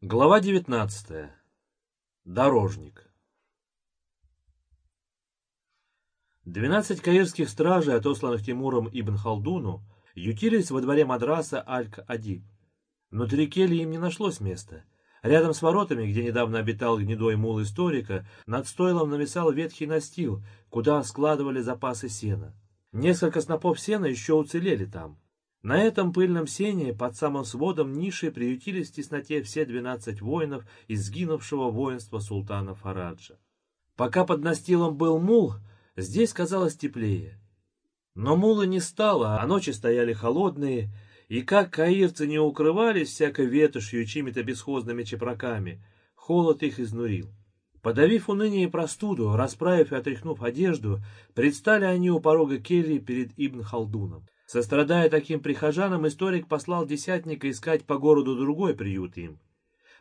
Глава 19. Дорожник. Двенадцать каирских стражей, отосланных Тимуром Ибн Халдуну, ютились во дворе мадраса Аль-Адиб. Внутри кельи им не нашлось места. Рядом с воротами, где недавно обитал гнедой мул историка, над стойлом нависал ветхий настил, куда складывали запасы сена. Несколько снопов сена еще уцелели там. На этом пыльном сене под самым сводом ниши приютились в тесноте все двенадцать воинов из сгинувшего воинства султана Фараджа. Пока под настилом был мул, здесь казалось теплее. Но мула не стало, а ночи стояли холодные, и как каирцы не укрывались всякой ветошью и чьими-то бесхозными чепраками, холод их изнурил. Подавив уныние и простуду, расправив и отряхнув одежду, предстали они у порога кельи перед Ибн Халдуном. Сострадая таким прихожанам, историк послал десятника искать по городу другой приют им.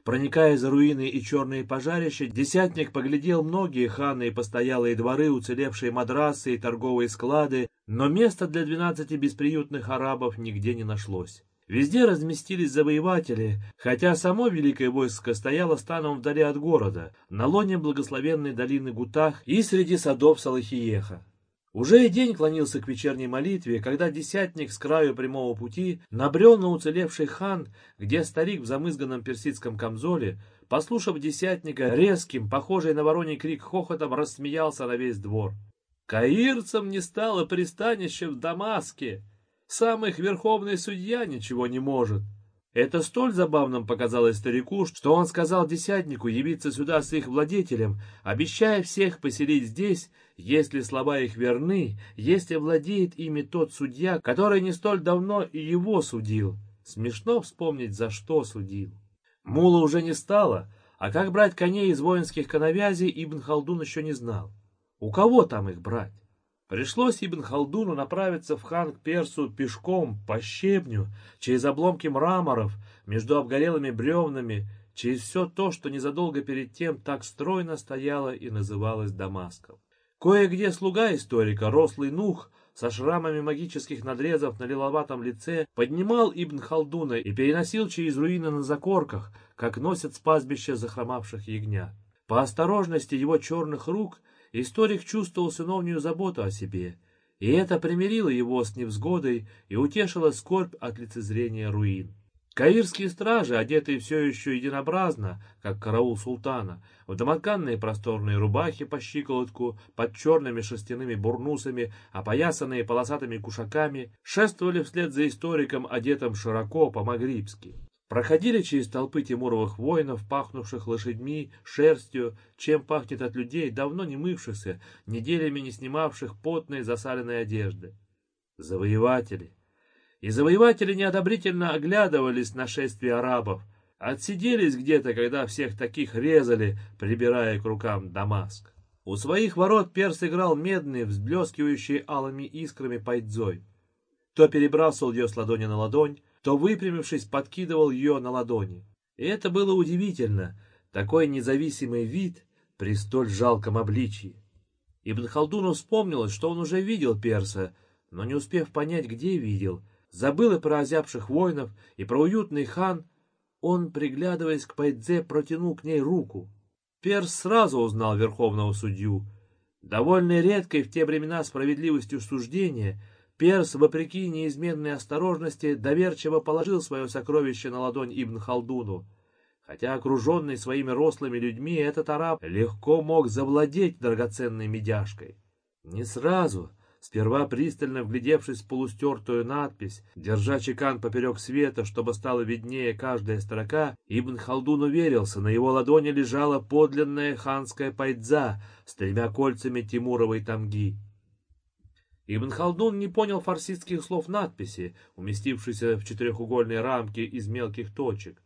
Проникая за руины и черные пожарища, десятник поглядел многие ханы и постоялые дворы, уцелевшие мадрасы и торговые склады, но места для двенадцати бесприютных арабов нигде не нашлось. Везде разместились завоеватели, хотя само великое войско стояло станом вдали от города, на лоне благословенной долины Гутах и среди садов Салахиеха. Уже и день клонился к вечерней молитве, когда десятник с краю прямого пути набрел на уцелевший хан, где старик в замызганном персидском камзоле, послушав десятника, резким, похожий на вороний крик хохотом, рассмеялся на весь двор. Каирцам не стало пристанища в Дамаске. Сам их верховный судья ничего не может. Это столь забавным показалось старику, что он сказал десятнику явиться сюда с их владетелем, обещая всех поселить здесь, если слова их верны, если владеет ими тот судья, который не столь давно и его судил. Смешно вспомнить, за что судил. Мула уже не стало, а как брать коней из воинских коновязей Ибн Халдун еще не знал. У кого там их брать? Пришлось Ибн Халдуну направиться в хан Персу пешком, по щебню, через обломки мраморов, между обгорелыми бревнами, через все то, что незадолго перед тем так стройно стояло и называлось Дамаском. Кое-где слуга историка, рослый Нух, со шрамами магических надрезов на лиловатом лице, поднимал Ибн Халдуна и переносил через руины на закорках, как носят с пастбища захромавших ягнят. По осторожности его черных рук Историк чувствовал сыновнюю заботу о себе, и это примирило его с невзгодой и утешило скорбь от лицезрения руин. Каирские стражи, одетые все еще единообразно, как караул султана, в домотканные просторные рубахи по щиколотку, под черными шерстяными бурнусами, опоясанные полосатыми кушаками, шествовали вслед за историком, одетым широко по-магрибски. Проходили через толпы тимуровых воинов, пахнувших лошадьми, шерстью, чем пахнет от людей, давно не мывшихся, неделями не снимавших потной засаленной одежды. Завоеватели. И завоеватели неодобрительно оглядывались на шествие арабов, отсиделись где-то, когда всех таких резали, прибирая к рукам Дамаск. У своих ворот перс играл медный, взблескивающий алыми искрами пайдзой. То перебрасывал ее с ладони на ладонь, то, выпрямившись, подкидывал ее на ладони. И это было удивительно, такой независимый вид при столь жалком обличии. Ибн Халдуну вспомнилось, что он уже видел перса, но не успев понять, где видел, забыл и про озябших воинов, и про уютный хан, он, приглядываясь к Пайдзе, протянул к ней руку. Перс сразу узнал верховного судью. Довольно редкой в те времена справедливостью суждения — Перс, вопреки неизменной осторожности, доверчиво положил свое сокровище на ладонь Ибн Халдуну. Хотя окруженный своими рослыми людьми, этот араб легко мог завладеть драгоценной медяшкой. Не сразу, сперва пристально вглядевшись в полустертую надпись, держа чекан поперек света, чтобы стало виднее каждая строка, Ибн Халдун уверился, на его ладони лежала подлинная ханская пайдза с тремя кольцами Тимуровой тамги. Ибн Халдун не понял фарсидских слов надписи, уместившейся в четырехугольной рамке из мелких точек.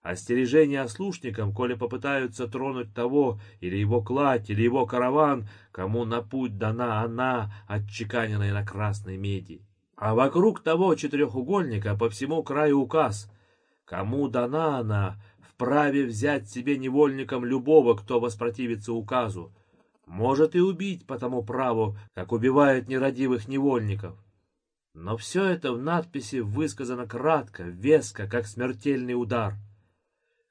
Остережение ослушникам, коли попытаются тронуть того, или его кладь, или его караван, кому на путь дана она, отчеканенная на красной меди. А вокруг того четырехугольника по всему краю указ. Кому дана она, вправе взять себе невольником любого, кто воспротивится указу, может и убить по тому праву, как убивают нерадивых невольников. Но все это в надписи высказано кратко, веско, как смертельный удар.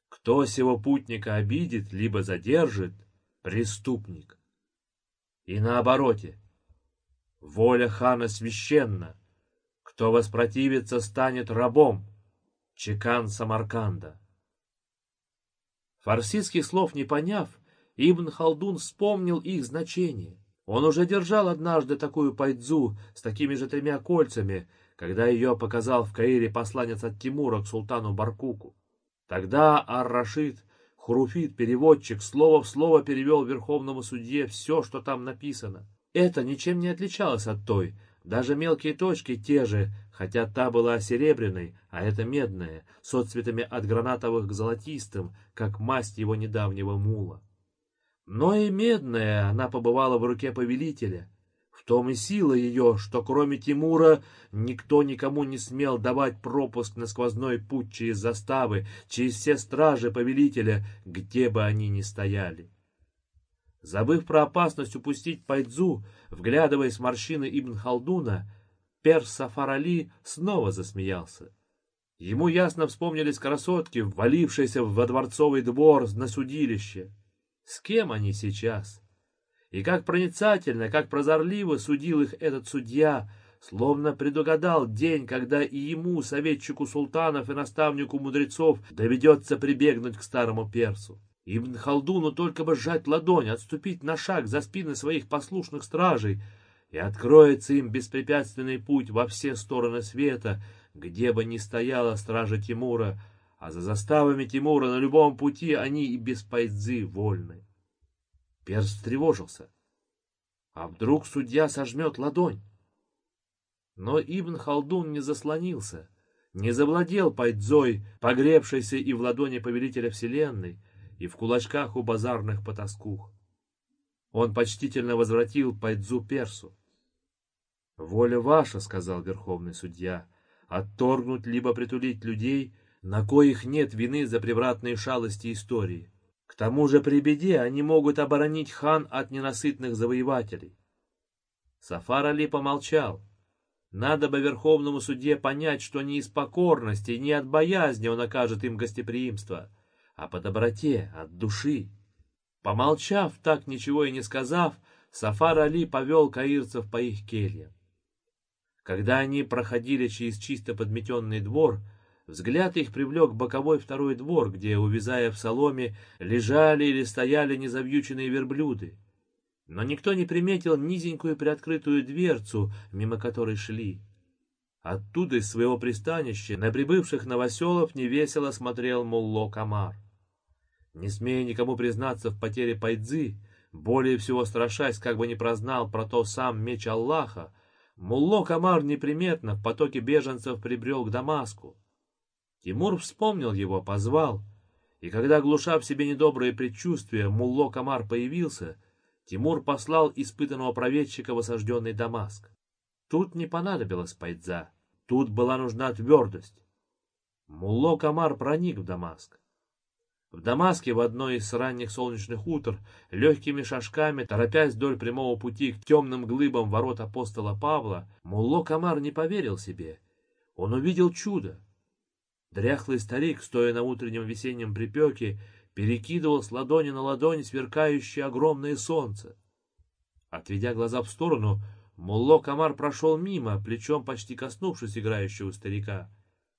Кто сего путника обидит, либо задержит, преступник. И наобороте, воля хана священна, кто воспротивится, станет рабом. Чекан Самарканда. Фарсидских слов не поняв, Ибн Халдун вспомнил их значение. Он уже держал однажды такую пайдзу с такими же тремя кольцами, когда ее показал в Каире посланец от Тимура к султану Баркуку. Тогда Ар-Рашид, Хуруфит, переводчик, слово в слово перевел верховному судье все, что там написано. Это ничем не отличалось от той, даже мелкие точки те же, хотя та была серебряной, а эта медная, с отцветами от гранатовых к золотистым, как масть его недавнего мула. Но и медная она побывала в руке повелителя. В том и сила ее, что кроме Тимура никто никому не смел давать пропуск на сквозной путь через заставы, через все стражи повелителя, где бы они ни стояли. Забыв про опасность упустить Пайдзу, вглядываясь в морщины Ибн Халдуна, перс Сафар Али снова засмеялся. Ему ясно вспомнились красотки, ввалившиеся во дворцовый двор на судилище. С кем они сейчас? И как проницательно, как прозорливо судил их этот судья, словно предугадал день, когда и ему, советчику султанов и наставнику мудрецов, доведется прибегнуть к старому персу. Ибн Халдуну только бы сжать ладонь, отступить на шаг за спины своих послушных стражей, и откроется им беспрепятственный путь во все стороны света, где бы ни стояла стража Тимура, а за заставами Тимура на любом пути они и без пайдзы вольны. Перс встревожился. А вдруг судья сожмет ладонь? Но Ибн Халдун не заслонился, не завладел пайдзой, погребшейся и в ладони повелителя вселенной, и в кулачках у базарных потаскух. Он почтительно возвратил пайдзу персу. «Воля ваша, — сказал верховный судья, — отторгнуть либо притулить людей — на коих нет вины за превратные шалости истории. К тому же при беде они могут оборонить хан от ненасытных завоевателей. Сафар Али помолчал. Надо бы верховному судье понять, что не из покорности, не от боязни он окажет им гостеприимство, а по доброте, от души. Помолчав, так ничего и не сказав, Сафар Али повел каирцев по их кельям. Когда они проходили через чисто подметенный двор, Взгляд их привлек боковой второй двор, где, увязая в соломе, лежали или стояли незавьюченные верблюды. Но никто не приметил низенькую приоткрытую дверцу, мимо которой шли. Оттуда из своего пристанища на прибывших новоселов невесело смотрел Мулло Камар. Не смея никому признаться в потере Пайдзы, более всего страшась, как бы не прознал про то сам меч Аллаха, Мулло Камар неприметно в потоке беженцев прибрел к Дамаску. Тимур вспомнил его, позвал, и когда, глуша в себе недобрые предчувствия, Мулло Камар появился, Тимур послал испытанного проведчика в осажденный Дамаск. Тут не понадобилась пайдза, тут была нужна твердость. Мулло Камар проник в Дамаск. В Дамаске в одной из ранних солнечных утр, легкими шажками, торопясь вдоль прямого пути к темным глыбам ворот апостола Павла, Мулло Камар не поверил себе. Он увидел чудо. Дряхлый старик, стоя на утреннем весеннем припеке, перекидывал с ладони на ладонь сверкающее огромное солнце. Отведя глаза в сторону, Мулло Камар прошел мимо, плечом почти коснувшись играющего старика.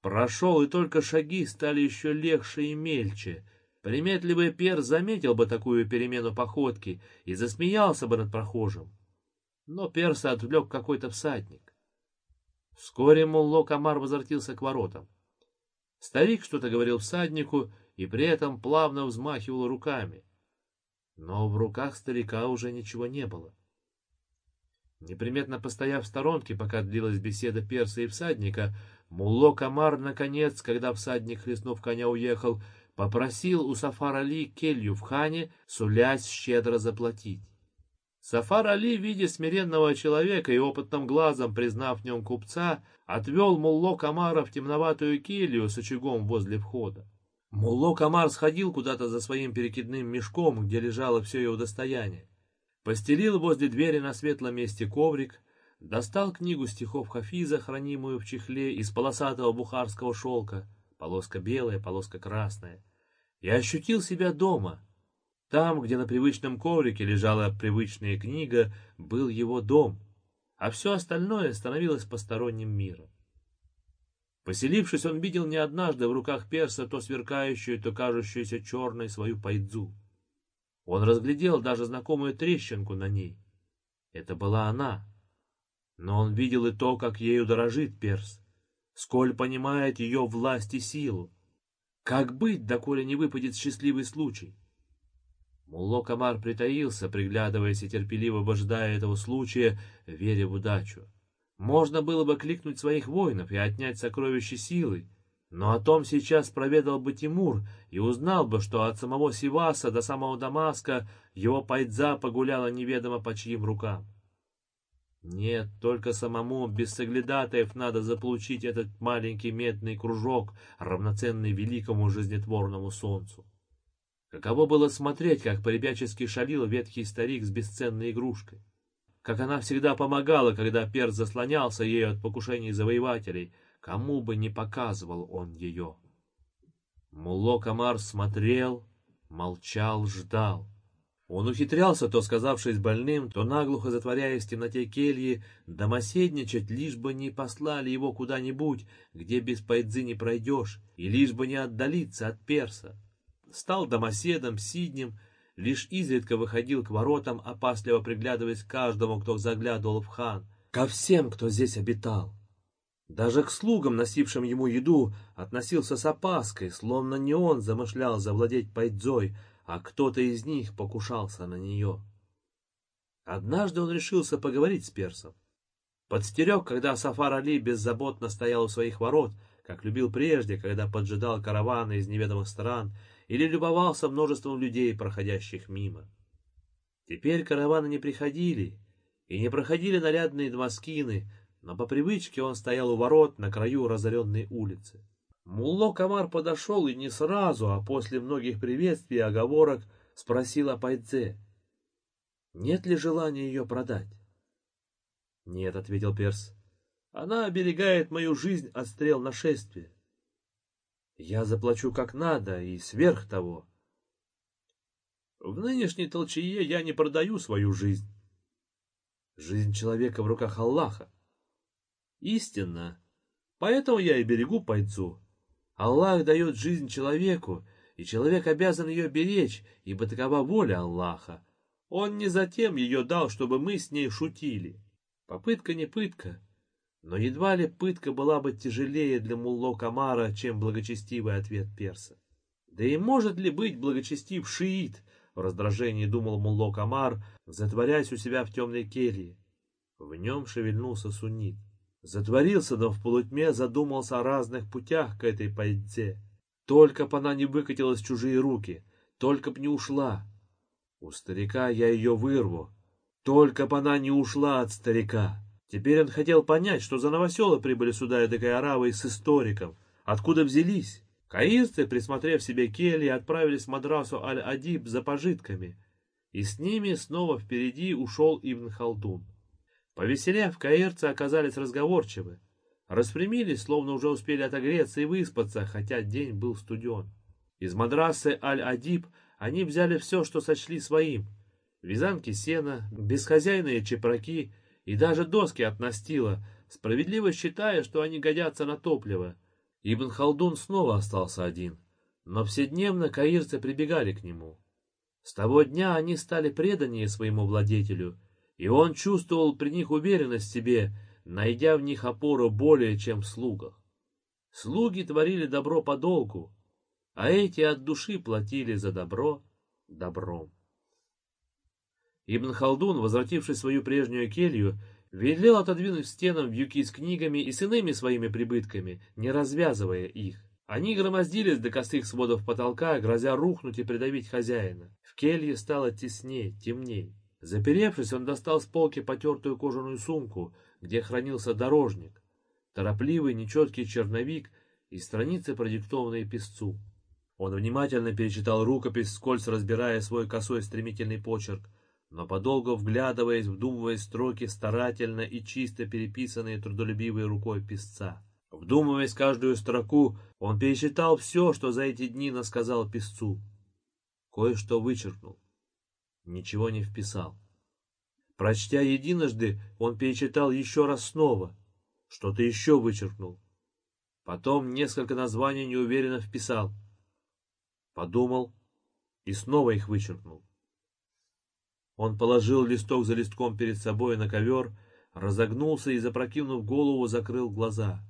Прошел, и только шаги стали еще легче и мельче. Приметливый пер заметил бы такую перемену походки и засмеялся бы над прохожим. Но перса отвлек какой-то всадник. Вскоре Мулло Камар возвратился к воротам. Старик что-то говорил всаднику и при этом плавно взмахивал руками. Но в руках старика уже ничего не было. Неприметно постояв в сторонке, пока длилась беседа перса и всадника, Мулло Камар, наконец, когда всадник, хлестнув коня, уехал, попросил у Сафар Али келью в хане, сулясь щедро заплатить. Сафар Али, видя смиренного человека и опытным глазом признав в нем купца, отвел Мулло Камара в темноватую келью с очагом возле входа. Мулло Камар сходил куда-то за своим перекидным мешком, где лежало все его достояние. Постелил возле двери на светлом месте коврик, достал книгу стихов Хафиза, хранимую в чехле из полосатого бухарского шелка, полоска белая, полоска красная. и ощутил себя дома. Там, где на привычном коврике лежала привычная книга, был его дом, а все остальное становилось посторонним миром. Поселившись, он видел не однажды в руках перса то сверкающую, то кажущуюся черной свою пайдзу. Он разглядел даже знакомую трещинку на ней. Это была она. Но он видел и то, как ею дорожит перс, сколь понимает ее власть и силу. Как быть, доколе не выпадет счастливый случай? Мулло Камар притаился, приглядываясь и терпеливо ожидая этого случая, веря в удачу. Можно было бы кликнуть своих воинов и отнять сокровища силы, но о том сейчас проведал бы Тимур и узнал бы, что от самого Сиваса до самого Дамаска его пайдза погуляла неведомо по чьим рукам. Нет, только самому без соглядатаев надо заполучить этот маленький медный кружок, равноценный великому жизнетворному солнцу. Каково было смотреть, как по-ребячески шалил ветхий старик с бесценной игрушкой как она всегда помогала, когда перс заслонялся ею от покушений завоевателей, кому бы не показывал он ее. Мулло Камар смотрел, молчал, ждал. Он ухитрялся, то сказавшись больным, то наглухо затворяясь в темноте кельи, домоседничать, лишь бы не послали его куда-нибудь, где без пайдзы не пройдешь, и лишь бы не отдалиться от перса. Стал домоседом, сиднем, лишь изредка выходил к воротам, опасливо приглядываясь к каждому, кто заглядывал в хан, ко всем, кто здесь обитал. Даже к слугам, носившим ему еду, относился с опаской, словно не он замышлял завладеть пайдзой, а кто-то из них покушался на нее. Однажды он решился поговорить с персом. Подстерег, когда Сафар Али беззаботно стоял у своих ворот, как любил прежде, когда поджидал караваны из неведомых стран или любовался множеством людей, проходящих мимо. Теперь караваны не приходили, и не проходили нарядные дмаскины, но по привычке он стоял у ворот на краю разоренной улицы. Мулло Камар подошел и не сразу, а после многих приветствий и оговорок спросил о Пайдзе. Нет ли желания ее продать? Нет, ответил Перс. Она оберегает мою жизнь от стрел нашествия. Я заплачу как надо и сверх того. В нынешней толчее я не продаю свою жизнь. Жизнь человека в руках Аллаха. Истинно. Поэтому я и берегу пайцу. Аллах дает жизнь человеку, и человек обязан ее беречь, ибо такова воля Аллаха. Он не затем ее дал, чтобы мы с ней шутили. Попытка не пытка, но едва ли пытка была бы тяжелее для Мулло Камара, чем благочестивый ответ перса. Да и может ли быть благочестив шиит, в раздражении думал Мулло Камар, затворяясь у себя в темной келье. В нем шевельнулся суннит. Затворился, но в полутьме задумался о разных путях к этой пайдзе. Только б она не выкатилась в чужие руки, только б не ушла. У старика я ее вырву, только б она не ушла от старика. Теперь он хотел понять, что за новоселы прибыли сюда эдакой аравой с историком. Откуда взялись? Каирцы, присмотрев себе кельи, отправились в мадрасу Аль-Адиб за пожитками. И с ними снова впереди ушел Ибн Халдун. Повеселяв, каирцы оказались разговорчивы. Распрямились, словно уже успели отогреться и выспаться, хотя день был студен. Из мадрасы Аль-Адиб они взяли все, что сочли своим. Вязанки сена, бесхозяйные чепраки — и даже доски от настила, справедливо считая, что они годятся на топливо. Ибн Халдун снова остался один, но вседневно каирцы прибегали к нему. С того дня они стали преданнее своему владетелю, и он чувствовал при них уверенность в себе, найдя в них опору более, чем в слугах. Слуги творили добро по долгу, а эти от души платили за добро добром. Ибн Халдун, возвратившись в свою прежнюю келью, велел отодвинуть стенам вьюки с книгами и с иными своими прибытками, не развязывая их. Они громоздились до косых сводов потолка, грозя рухнуть и придавить хозяина. В келье стало тесней, темней. Заперевшись, он достал с полки потертую кожаную сумку, где хранился дорожник, торопливый, нечеткий черновик и страницы, продиктованные песцу. Он внимательно перечитал рукопись, скользь разбирая свой косой стремительный почерк, но подолгу вглядываясь, вдумывая строки, старательно и чисто переписанные трудолюбивой рукой писца. Вдумываясь каждую строку, он пересчитал все, что за эти дни насказал писцу. Кое-что вычеркнул. Ничего не вписал. Прочтя единожды, он перечитал еще раз снова. Что-то еще вычеркнул. Потом несколько названий неуверенно вписал. Подумал и снова их вычеркнул. Он положил листок за листком перед собой на ковер, разогнулся и, запрокинув голову, закрыл глаза.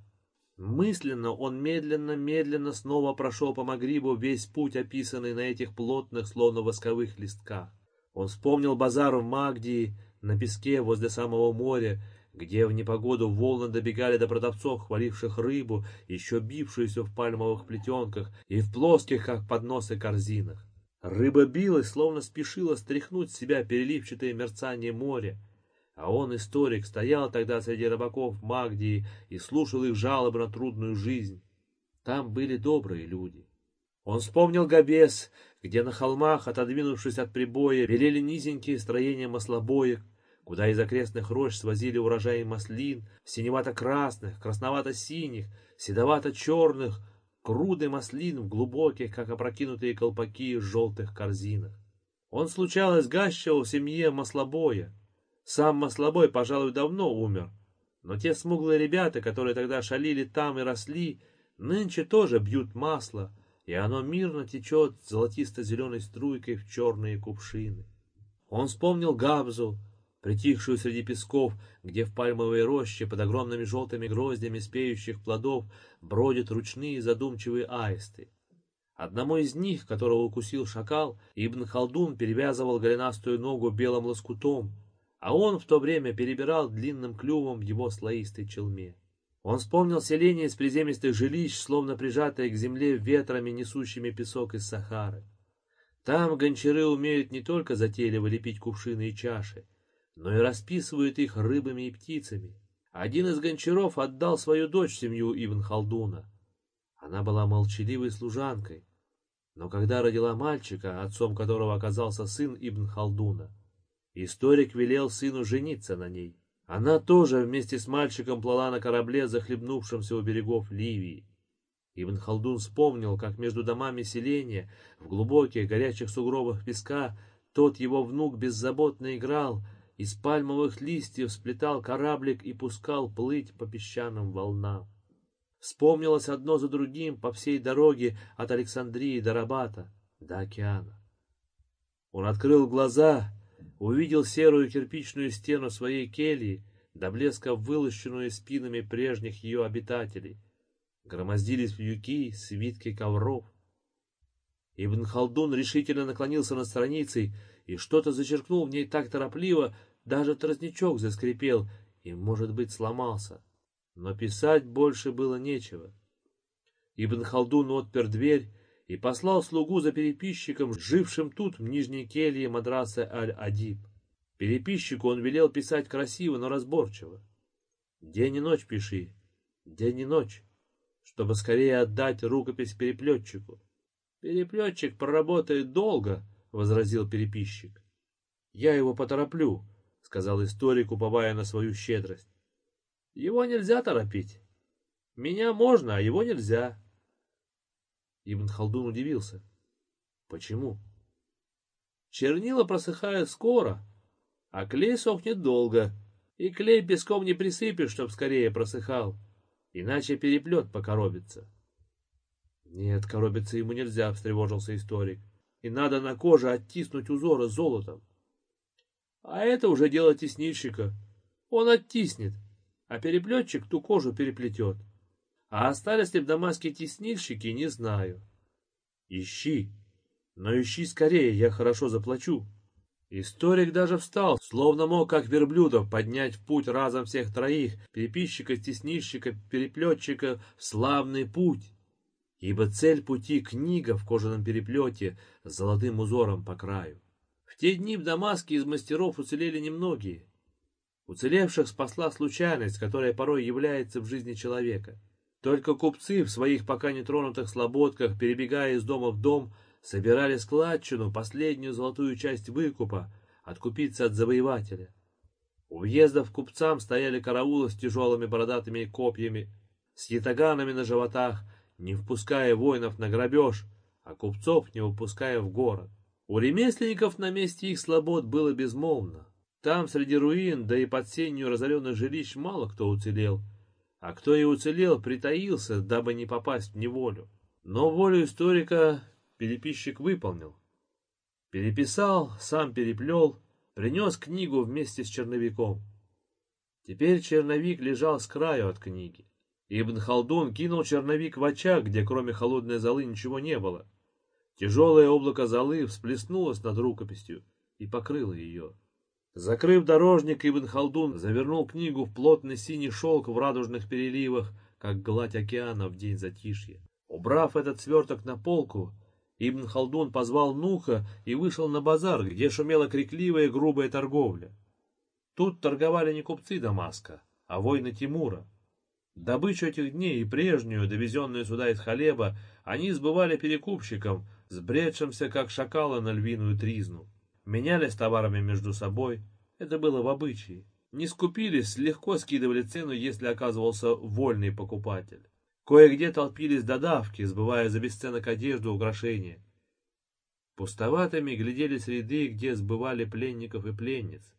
Мысленно он медленно-медленно снова прошел по Магрибу весь путь, описанный на этих плотных, словно восковых листках. Он вспомнил базар в Магдии, на песке возле самого моря, где в непогоду волны добегали до продавцов, хваливших рыбу, еще бившуюся в пальмовых плетенках и в плоских, как подносы, корзинах. Рыба билась, словно спешила стряхнуть с себя переливчатое мерцание моря. А он, историк, стоял тогда среди рыбаков Магдии и слушал их жалобы на трудную жизнь. Там были добрые люди. Он вспомнил Габес, где на холмах, отодвинувшись от прибоя, велели низенькие строения маслобоек, куда из окрестных рощ свозили урожаи маслин, синевато-красных, красновато-синих, седовато-черных, груды маслин в глубоких, как опрокинутые колпаки, желтых корзинах. Он, случалось, гащил в семье маслобоя. Сам маслобой, пожалуй, давно умер, но те смуглые ребята, которые тогда шалили там и росли, нынче тоже бьют масло, и оно мирно течет золотисто-зеленой струйкой в черные кувшины. Он вспомнил Габзу, притихшую среди песков, где в пальмовой роще под огромными желтыми гроздями спеющих плодов бродят ручные задумчивые аисты. Одному из них, которого укусил шакал, Ибн Халдун перевязывал голенастую ногу белым лоскутом, а он в то время перебирал длинным клювом его слоистой челме. Он вспомнил селение из приземистых жилищ, словно прижатое к земле ветрами, несущими песок из Сахары. Там гончары умеют не только затейливо лепить кувшины и чаши, но и расписывают их рыбами и птицами. Один из гончаров отдал свою дочь в семью Ибн Халдуна. Она была молчаливой служанкой, но когда родила мальчика, отцом которого оказался сын Ибн Халдуна, историк велел сыну жениться на ней. Она тоже вместе с мальчиком плыла на корабле, захлебнувшемся у берегов Ливии. Ибн Халдун вспомнил, как между домами селения, в глубоких горячих сугробах песка, тот его внук беззаботно играл — из пальмовых листьев сплетал кораблик и пускал плыть по песчаным волнам. Вспомнилось одно за другим по всей дороге от Александрии до Рабата, до океана. Он открыл глаза, увидел серую кирпичную стену своей кельи, до блеска вылощенную спинами прежних ее обитателей. Громоздились вьюки, свитки ковров. Ибн Халдун решительно наклонился над страницей и что-то зачеркнул в ней так торопливо, даже тростничок заскрипел и, может быть, сломался. Но писать больше было нечего. Ибн Халдун отпер дверь и послал слугу за переписчиком, жившим тут, в нижней келье мадраса Аль-Адиб. Переписчику он велел писать красиво, но разборчиво. День и ночь пиши, день и ночь, чтобы скорее отдать рукопись переплетчику. Переплетчик проработает долго, — возразил переписчик. Я его потороплю, — сказал историк, уповая на свою щедрость. Его нельзя торопить. Меня можно, а его нельзя. Ибн Халдун удивился. Почему? Чернила просыхают скоро, а клей сохнет долго, и клей песком не присыпешь, чтоб скорее просыхал, иначе переплет покоробится. Нет, коробиться ему нельзя, встревожился историк, и надо на коже оттиснуть узоры золотом. А это уже дело теснильщика. Он оттиснет, а переплетчик ту кожу переплетет. А остались ли в Дамаске теснильщики, не знаю. Ищи, но ищи скорее, я хорошо заплачу. Историк даже встал, словно мог, как верблюдов, поднять в путь разом всех троих, переписчика, теснильщика, переплетчика, в славный путь. Ибо цель пути — книга в кожаном переплете с золотым узором по краю те дни в Дамаске из мастеров уцелели немногие. Уцелевших спасла случайность, которая порой является в жизни человека. Только купцы в своих пока не тронутых слободках, перебегая из дома в дом, собирали складчину, последнюю золотую часть выкупа, откупиться от завоевателя. У въездов купцам стояли караулы с тяжелыми бородатыми копьями. с ятаганами на животах, не впуская воинов на грабеж, а купцов не выпуская в город. У ремесленников на месте их слобод было безмолвно. Там, среди руин, да и под сенью разоренных жилищ, мало кто уцелел. А кто и уцелел, притаился, дабы не попасть в неволю. Но волю историка переписчик выполнил. Переписал, сам переплел, принес книгу вместе с черновиком. Теперь черновик лежал с краю от книги. Ибн Халдун кинул черновик в очаг, где кроме холодной золы ничего не было. Тяжелое облако золы всплеснулось над рукописью и покрыло ее. Закрыв дорожник, Ибн Халдун завернул книгу в плотный синий шелк в радужных переливах, как гладь океана в день затишья. Убрав этот сверток на полку, Ибн Халдун позвал Нуха и вышел на базар, где шумела крикливая грубая торговля. Тут торговали не купцы Дамаска, а воины Тимура. Добычу этих дней и прежнюю, довезенную сюда из Халеба, они сбывали перекупщикам, сбредшимся, как шакалы на львиную тризну. Менялись товарами между собой, это было в обычае. Не скупились, легко скидывали цену, если оказывался вольный покупатель. Кое-где толпились до давки, сбывая за бесценок одежду, украшения. Пустоватыми гляделись ряды, где сбывали пленников и пленниц.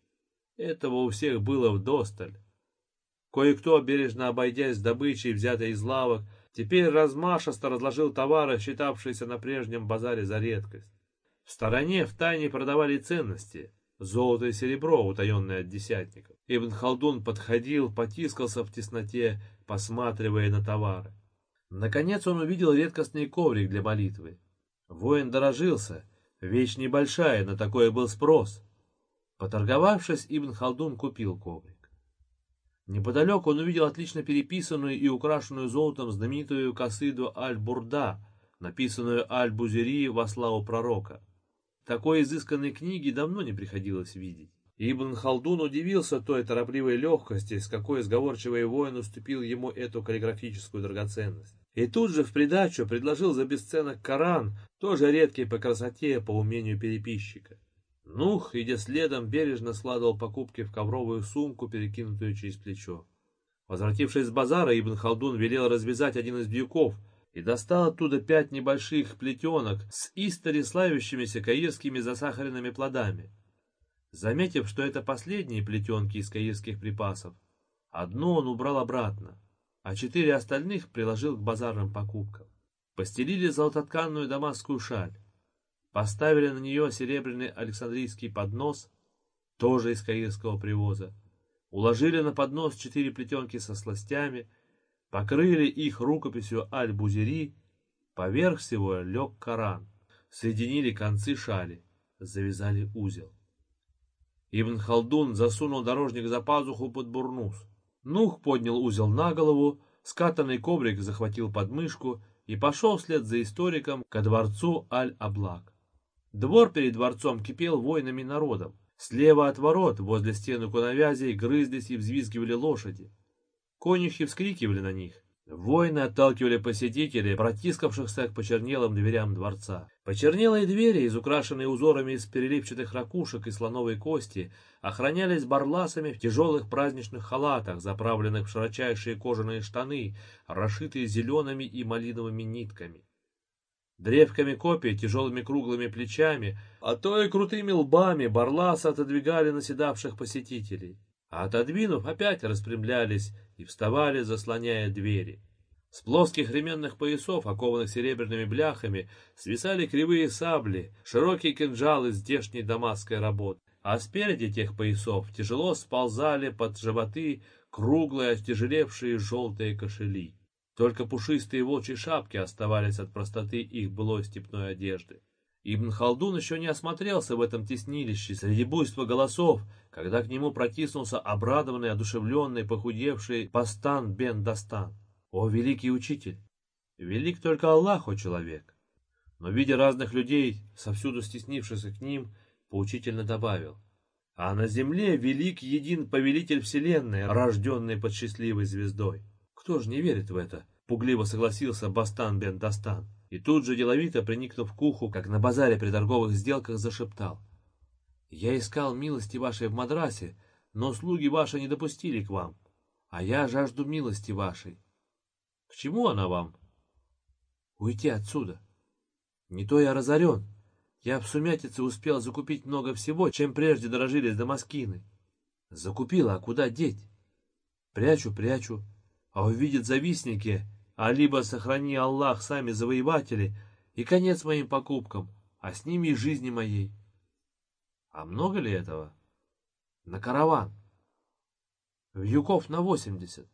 Этого у всех было вдосталь. Кое-кто, бережно обойдясь добычей, взятой из лавок, теперь размашисто разложил товары, считавшиеся на прежнем базаре за редкость. В стороне в тайне продавали ценности — золото и серебро, утаенные от десятников. Ибн Халдун подходил, потискался в тесноте, посматривая на товары. Наконец он увидел редкостный коврик для молитвы. Воин дорожился, вещь небольшая, на такое был спрос. Поторговавшись, Ибн Халдун купил коврик. Неподалеку он увидел отлично переписанную и украшенную золотом знаменитую косыду Аль-Бурда, написанную Аль-Бузери во славу пророка. Такой изысканной книги давно не приходилось видеть. Ибн Халдун удивился той торопливой легкости, с какой сговорчивый воин уступил ему эту каллиграфическую драгоценность. И тут же в придачу предложил за бесценок Коран, тоже редкий по красоте, по умению переписчика. Нух, идя следом, бережно складывал покупки в ковровую сумку, перекинутую через плечо. Возвратившись с базара, Ибн Халдун велел развязать один из бьюков и достал оттуда пять небольших плетенок с истори славящимися каирскими засахаренными плодами. Заметив, что это последние плетенки из каирских припасов, одну он убрал обратно, а четыре остальных приложил к базарным покупкам. Постелили золототканную дамасскую шаль, Поставили на нее серебряный Александрийский поднос, тоже из каирского привоза. Уложили на поднос четыре плетенки со сластями, покрыли их рукописью Аль-Бузери, поверх всего лег Коран, соединили концы шали, завязали узел. Ибн Халдун засунул дорожник за пазуху под бурнус. Нух поднял узел на голову, скатанный коврик захватил подмышку и пошел вслед за историком ко дворцу Аль-Аблак. Двор перед дворцом кипел воинами народом. Слева от ворот, возле стены коновязей, грызлись и взвизгивали лошади. Конюхи вскрикивали на них. Воины отталкивали посетителей, протискавшихся к почернелым дверям дворца. Почернелые двери, из украшенные узорами из переливчатых ракушек и слоновой кости, охранялись барласами в тяжелых праздничных халатах, заправленных в широчайшие кожаные штаны, расшитые зелеными и малиновыми нитками древками копий, тяжелыми круглыми плечами, а то и крутыми лбами барласы отодвигали наседавших посетителей. А отодвинув, опять распрямлялись и вставали, заслоняя двери. С плоских ременных поясов, окованных серебряными бляхами, свисали кривые сабли, широкие кинжалы здешней дамасской работы. А спереди тех поясов тяжело сползали под животы круглые, остяжелевшие желтые кошели. Только пушистые волчьи шапки оставались от простоты их былой степной одежды. Ибн Халдун еще не осмотрелся в этом теснилище среди буйства голосов, когда к нему протиснулся обрадованный, одушевленный, похудевший Пастан бен Дастан. О, великий учитель! Велик только Аллах, о человек! Но, видя разных людей, совсюду стеснившихся к ним, поучительно добавил. А на земле велик един повелитель вселенной, рожденный под счастливой звездой. Кто же не верит в это? Пугливо согласился Бастан бен Дастан. И тут же деловито, приникнув к уху, как на базаре при торговых сделках, зашептал. «Я искал милости вашей в Мадрасе, но слуги ваши не допустили к вам, а я жажду милости вашей». К чему она вам? Уйти отсюда. Не то я разорен. Я в сумятице успел закупить много всего, чем прежде дорожились дамаскины. Закупила, а куда деть? Прячу, прячу. А увидят завистники, а либо сохрани Аллах сами завоеватели, и конец моим покупкам, а с ними и жизни моей. А много ли этого? На караван. Вьюков на восемьдесят.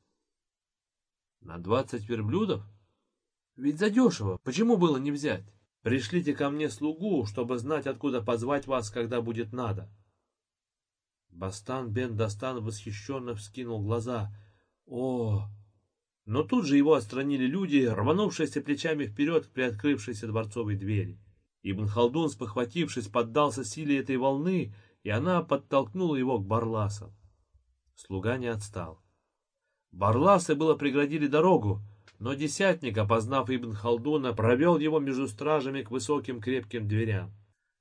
На двадцать верблюдов? Ведь задешево, почему было не взять? Пришлите ко мне слугу, чтобы знать, откуда позвать вас, когда будет надо. Бастан бен Дастан восхищенно вскинул глаза. О! Но тут же его отстранили люди, рванувшиеся плечами вперед к приоткрывшейся дворцовой двери. Ибн Халдун, спохватившись, поддался силе этой волны, и она подтолкнула его к барласам. Слуга не отстал. Барласы было преградили дорогу, но десятник, опознав Ибн Халдуна, провел его между стражами к высоким крепким дверям.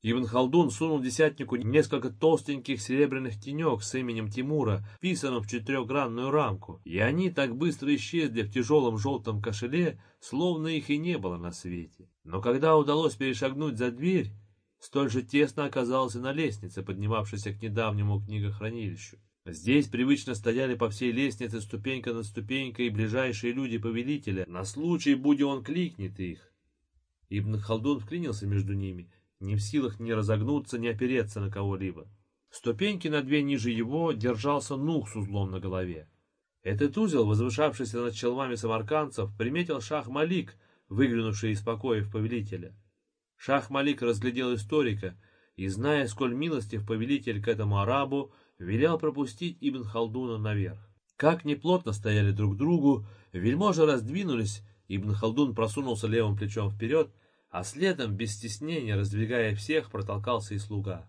Ибн Халдун сунул десятнику несколько толстеньких серебряных тенек с именем Тимура, вписанным в четырехгранную рамку, и они так быстро исчезли в тяжелом желтом кошеле, словно их и не было на свете. Но когда удалось перешагнуть за дверь, столь же тесно оказался на лестнице, поднимавшейся к недавнему книгохранилищу. Здесь привычно стояли по всей лестнице ступенька над ступенькой ближайшие люди повелителя, на случай, будь он кликнет их. Ибн Халдун вклинился между ними, не в силах ни разогнуться, ни опереться на кого-либо. Ступеньки на две ниже его держался нух с узлом на голове. Этот узел, возвышавшийся над челмами самаркандцев, приметил шах Малик, выглянувший из покоев повелителя. Шах Малик разглядел историка и, зная, сколь милостив повелитель к этому арабу, велел пропустить Ибн Халдуна наверх. Как неплотно стояли друг к другу, вельможи раздвинулись, Ибн Халдун просунулся левым плечом вперед, а следом, без стеснения, раздвигая всех, протолкался и слуга.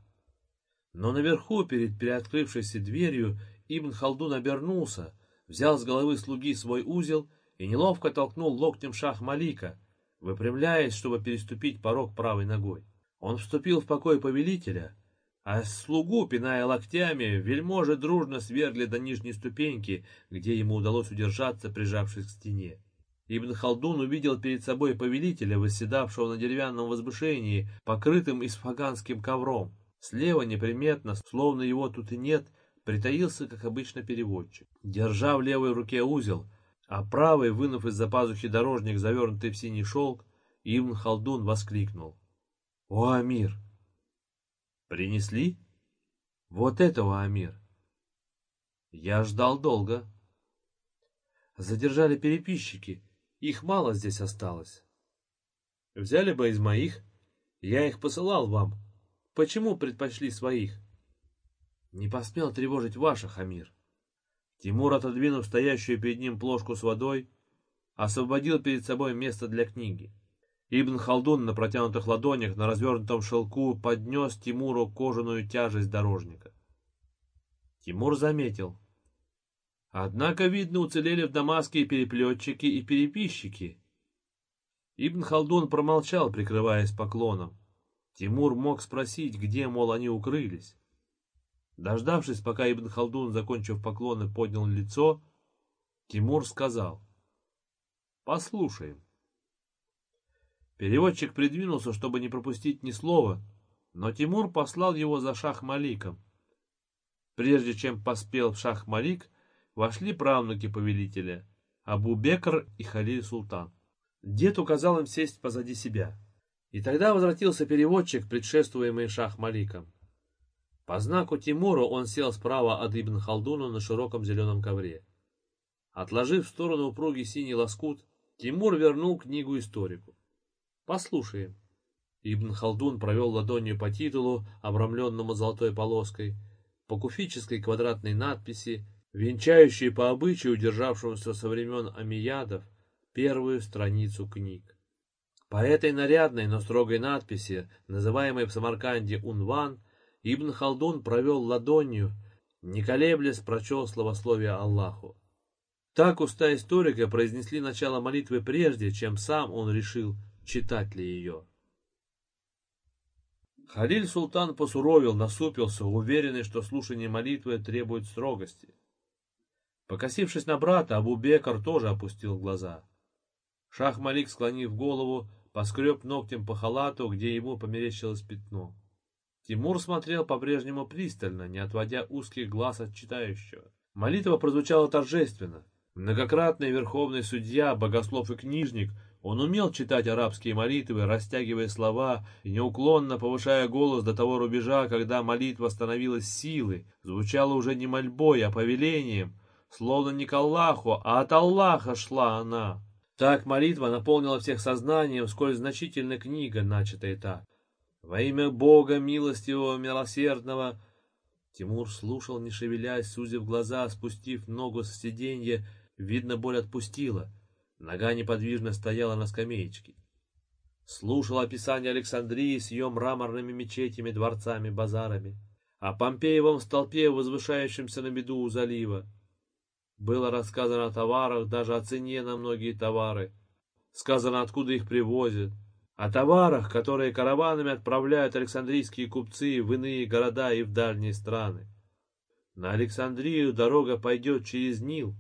Но наверху, перед приоткрывшейся дверью, Ибн Халдун обернулся, взял с головы слуги свой узел и неловко толкнул локтем шах Малика, выпрямляясь, чтобы переступить порог правой ногой. Он вступил в покой повелителя, а слугу, пиная локтями, вельможи дружно свергли до нижней ступеньки, где ему удалось удержаться, прижавшись к стене. Ибн Халдун увидел перед собой повелителя, восседавшего на деревянном возвышении, покрытым исфаганским ковром. Слева неприметно, словно его тут и нет, притаился, как обычно, переводчик. Держа в левой руке узел, а правой, вынув из-за пазухи дорожник, завернутый в синий шелк, Ибн Халдун воскликнул. «О, Амир! Принесли? Вот этого, Амир. Я ждал долго. Задержали переписчики. Их мало здесь осталось. Взяли бы из моих. Я их посылал вам. Почему предпочли своих? Не посмел тревожить ваших, Амир. Тимур, отодвинув стоящую перед ним плошку с водой, освободил перед собой место для книги. Ибн Халдун на протянутых ладонях на развернутом шелку поднес Тимуру кожаную тяжесть дорожника. Тимур заметил. Однако, видно, уцелели в Дамаске и переплетчики, и переписчики. Ибн Халдун промолчал, прикрываясь поклоном. Тимур мог спросить, где, мол, они укрылись. Дождавшись, пока Ибн Халдун, закончив поклоны, поднял лицо, Тимур сказал. «Послушаем». Переводчик придвинулся, чтобы не пропустить ни слова, но Тимур послал его за Шах-Маликом. Прежде чем поспел Шах-Малик, вошли правнуки повелителя, Абу-Бекр и Халиль-Султан. Дед указал им сесть позади себя. И тогда возвратился переводчик, предшествуемый Шах-Маликом. По знаку Тимура он сел справа от Ибн Халдуна на широком зеленом ковре. Отложив в сторону упругий синий лоскут, Тимур вернул книгу историку. Послушаем. Ибн Халдун провел ладонью по титулу, обрамленному золотой полоской, по куфической квадратной надписи, венчающей по обычаю, державшемуся со времен Амиядов, первую страницу книг. По этой нарядной, но строгой надписи, называемой в Самарканде «Унван», Ибн Халдун провел ладонью, не колеблясь, прочел словословие Аллаху. Так уста историка произнесли начало молитвы прежде, чем сам он решил читать ли ее. Халиль Султан посуровил, насупился, уверенный, что слушание молитвы требует строгости. Покосившись на брата, Абу Бекр тоже опустил глаза. Шах-Малик, склонив голову, поскреб ногтем по халату, где ему померещилось пятно. Тимур смотрел по-прежнему пристально, не отводя узких глаз от читающего. Молитва прозвучала торжественно. Многократный верховный судья, богослов и книжник, он умел читать арабские молитвы, растягивая слова и неуклонно повышая голос до того рубежа, когда молитва становилась силой, звучала уже не мольбой, а повелением, словно не к Аллаху, а от Аллаха шла она. Так молитва наполнила всех сознанием, сколь значительна книга, начатая так. Во имя Бога милостивого, милосердного, Тимур слушал, не шевелясь, сузив глаза, спустив ногу с сиденья, видно, боль отпустила. Нога неподвижно стояла на скамеечке. Слушал описание Александрии с ее мраморными мечетями, дворцами, базарами, о Помпеевом столпе, возвышающемся на беду у залива. Было рассказано о товарах, даже о цене на многие товары. Сказано, откуда их привозят, о товарах, которые караванами отправляют александрийские купцы в иные города и в дальние страны. На Александрию дорога пойдет через Нил.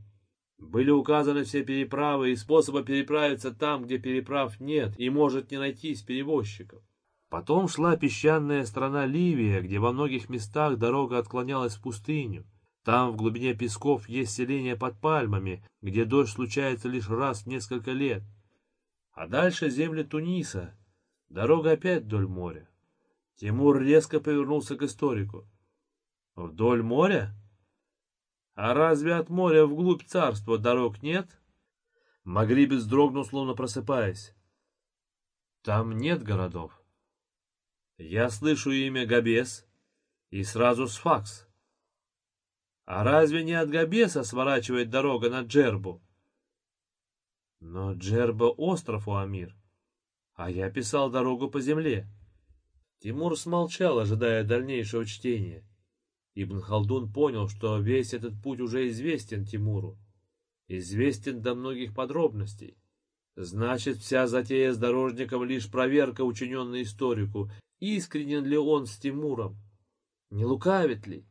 Были указаны все переправы и способы переправиться там, где переправ нет и может не найтись перевозчиков. Потом шла песчаная страна Ливия, где во многих местах дорога отклонялась в пустыню. Там в глубине песков есть селения под пальмами, где дождь случается лишь раз в несколько лет. А дальше земли Туниса. Дорога опять вдоль моря. Тимур резко повернулся к историку. Вдоль моря? А разве от моря вглубь царства дорог нет? Магрибец дрогнул, словно просыпаясь. Там нет городов. Я слышу имя Габес и сразу сфакс. А разве не от Габеса сворачивает дорога на Джербу? Но Джерба — остров у Амир, а я писал дорогу по земле. Тимур смолчал, ожидая дальнейшего чтения. Ибн Халдун понял, что весь этот путь уже известен Тимуру. Известен до многих подробностей. Значит, вся затея с дорожником лишь проверка, учиненная историку, искренен ли он с Тимуром, не лукавит ли.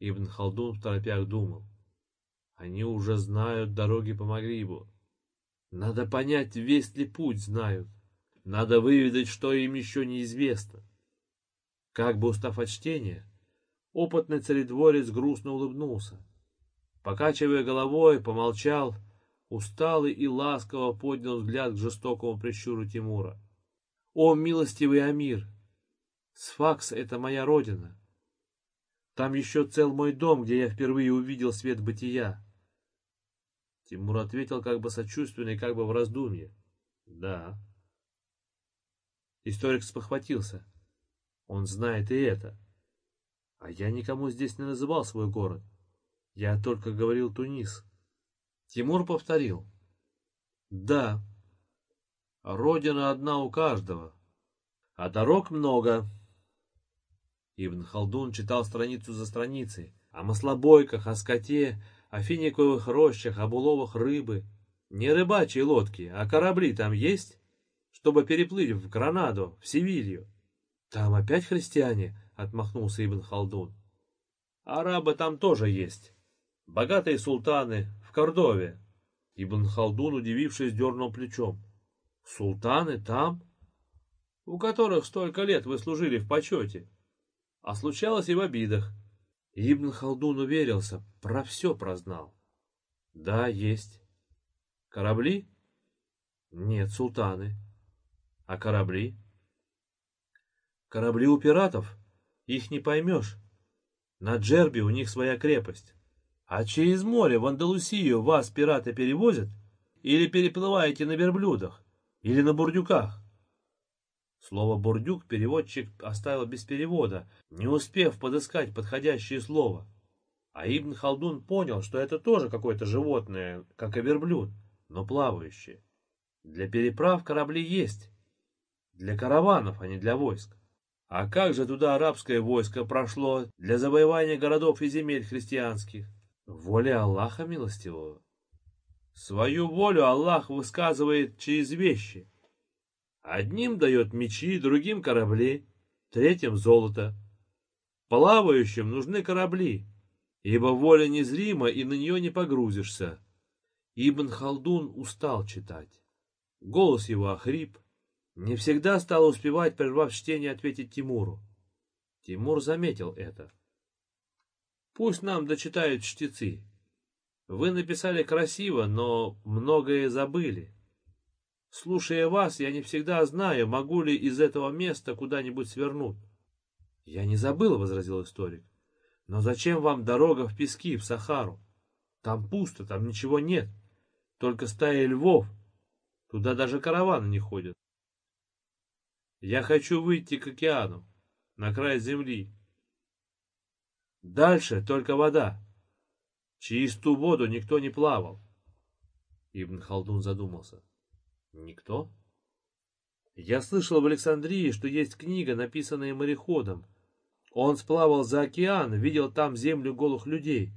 Ибн Халдун в торопях думал. Они уже знают дороги по Магрибу. Надо понять, весь ли путь знают. Надо выведать, что им еще неизвестно. Как бы устав от чтения, опытный царедворец грустно улыбнулся. Покачивая головой, помолчал, усталый и ласково поднял взгляд к жестокому прищуру Тимура. «О, милостивый Амир! Сфакс — это моя родина. Там еще цел мой дом, где я впервые увидел свет бытия. Тимур ответил как бы сочувственно и как бы в раздумье. Да. Историк спохватился. Он знает и это. А я никому здесь не называл свой город. Я только говорил Тунис. Тимур повторил. Да. Родина одна у каждого. А дорог много. Ибн Халдун читал страницу за страницей. О маслобойках, о скоте, о финиковых рощах, об уловах рыбы. Не рыбачьи лодки, а корабли там есть, чтобы переплыть в Гранаду, в Севилью. Там опять христиане, отмахнулся Ибн Халдун. Арабы там тоже есть. Богатые султаны в Кордове. Ибн Халдун, удивившись, дернул плечом. Султаны там? У которых столько лет вы служили в почете. А случалось и в обидах. Ибн Халдун уверился, про все прознал. Да, есть. Корабли? Нет, султаны. А корабли? Корабли у пиратов. Их не поймешь. На Джерби у них своя крепость. А через море в Андалусию вас пираты перевозят? Или переплываете на верблюдах? Или на бурдюках? Слово «бурдюк» переводчик оставил без перевода, не успев подыскать подходящее слово. А Ибн Халдун понял, что это тоже какое-то животное, как и верблюд, но плавающее. Для переправ корабли есть. Для караванов, а не для войск. А как же туда арабское войско прошло для завоевания городов и земель христианских? Воля Аллаха милостивого. Свою волю Аллах высказывает через вещи – Одним дает мечи, другим корабли, третьим золото. Плавающим нужны корабли, ибо воля незрима, и на нее не погрузишься. Ибн Халдун устал читать. Голос его охрип. Не всегда стал успевать, прервав чтение, ответить Тимуру. Тимур заметил это. Пусть нам дочитают чтецы. Вы написали красиво, но многое забыли. Слушая вас, я не всегда знаю, могу ли из этого места куда-нибудь свернуть. Я не забыл, — возразил историк. Но зачем вам дорога в пески, в Сахару? Там пусто, там ничего нет. Только стая львов. Туда даже караваны не ходят. Я хочу выйти к океану, на край земли. Дальше только вода. Ту воду никто не плавал. Ибн Халдун задумался. Никто? Я слышал в Александрии, что есть книга, написанная мореходом. Он сплавал за океан, видел там землю голых людей,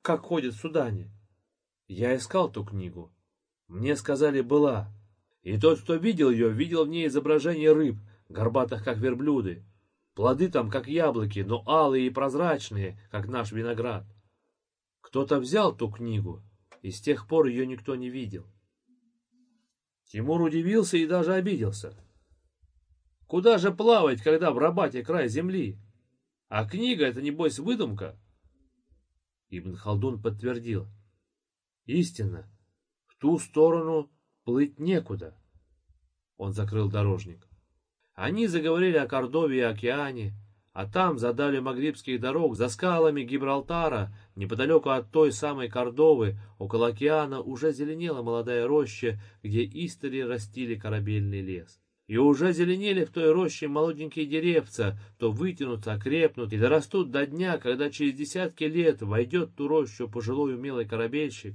как ходят в Судане. Я искал ту книгу. Мне сказали, была. И тот, кто видел ее, видел в ней изображение рыб, горбатых, как верблюды. Плоды там, как яблоки, но алые и прозрачные, как наш виноград. Кто-то взял ту книгу, и с тех пор ее никто не видел. Тимур удивился и даже обиделся. Куда же плавать, когда в Рабате край земли? А книга — это, небось, выдумка? Ибн Халдун подтвердил. Истинно, в ту сторону плыть некуда. Он закрыл дорожник. Они заговорили о Кордове и океане, а там, за далью Магрибских дорог, за скалами Гибралтара, неподалеку от той самой Кордовы, около океана, уже зеленела молодая роща, где истори растили корабельный лес. И уже зеленели в той роще молоденькие деревца, то вытянутся, окрепнут и дорастут до дня, когда через десятки лет войдет в ту рощу пожилой умелый корабельщик,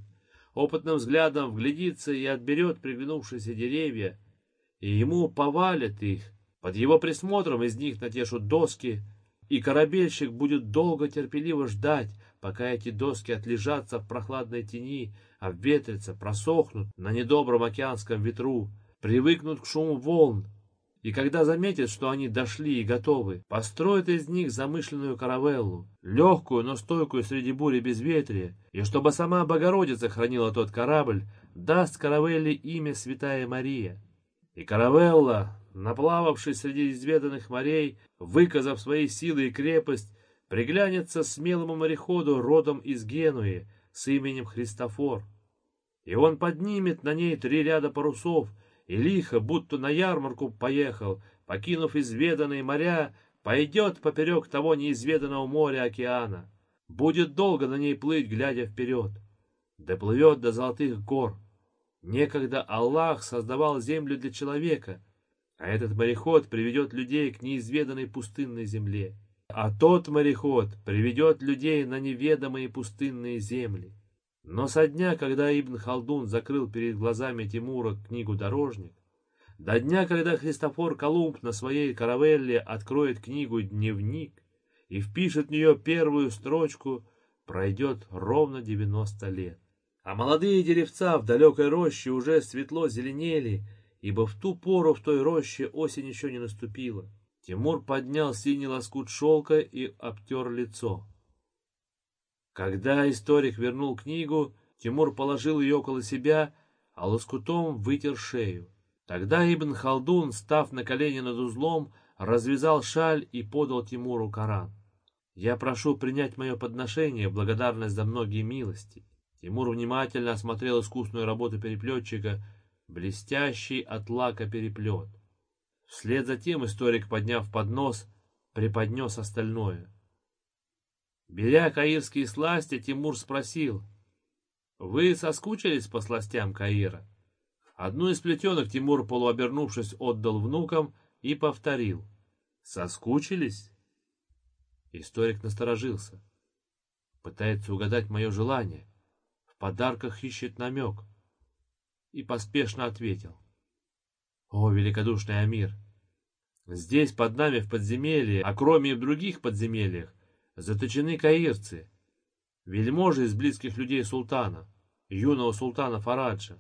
опытным взглядом вглядится и отберет приглянувшиеся деревья, и ему повалят их, под его присмотром из них натешут доски, и корабельщик будет долго терпеливо ждать, пока эти доски отлежатся в прохладной тени, обветрятся, просохнут на недобром океанском ветру, привыкнут к шуму волн, и когда заметят, что они дошли и готовы, построят из них замышленную каравеллу, легкую, но стойкую среди бури безветрия, и чтобы сама Богородица хранила тот корабль, даст каравелле имя Святая Мария. И каравелла, наплававшись среди изведанных морей, выказав свои силы и крепость, приглянется смелому мореходу родом из Генуи с именем Христофор. И он поднимет на ней три ряда парусов, и лихо, будто на ярмарку поехал, покинув изведанные моря, пойдет поперек того неизведанного моря океана. Будет долго на ней плыть, глядя вперед. Доплывет до золотых гор. Некогда Аллах создавал землю для человека, а этот мореход приведет людей к неизведанной пустынной земле. А тот мореход приведет людей на неведомые пустынные земли. Но со дня, когда Ибн Халдун закрыл перед глазами Тимура книгу «Дорожник», до дня, когда Христофор Колумб на своей каравелле откроет книгу «Дневник» и впишет в нее первую строчку, пройдет ровно 90 лет. А молодые деревца в далекой роще уже светло зеленели, ибо в ту пору в той роще осень еще не наступила. Тимур поднял синий лоскут шелка и обтер лицо. Когда историк вернул книгу, Тимур положил ее около себя, а лоскутом вытер шею. Тогда Ибн Халдун, став на колени над узлом, развязал шаль и подал Тимуру Коран. «Я прошу принять мое подношение, благодарность за многие милости». Тимур внимательно осмотрел искусную работу переплетчика, блестящий от лака переплет. Вслед за тем историк, подняв поднос, преподнес остальное — Беря каирские сласти, Тимур спросил, «Вы соскучились по сластям Каира?» Одну из плетенок Тимур, полуобернувшись, отдал внукам и повторил, «Соскучились?» Историк насторожился. Пытается угадать мое желание. В подарках ищет намек. И поспешно ответил. «О, великодушный Амир! Здесь под нами в подземелье, а кроме и в других подземельях, заточены каирцы, вельможи из близких людей султана, юного султана Фараджа.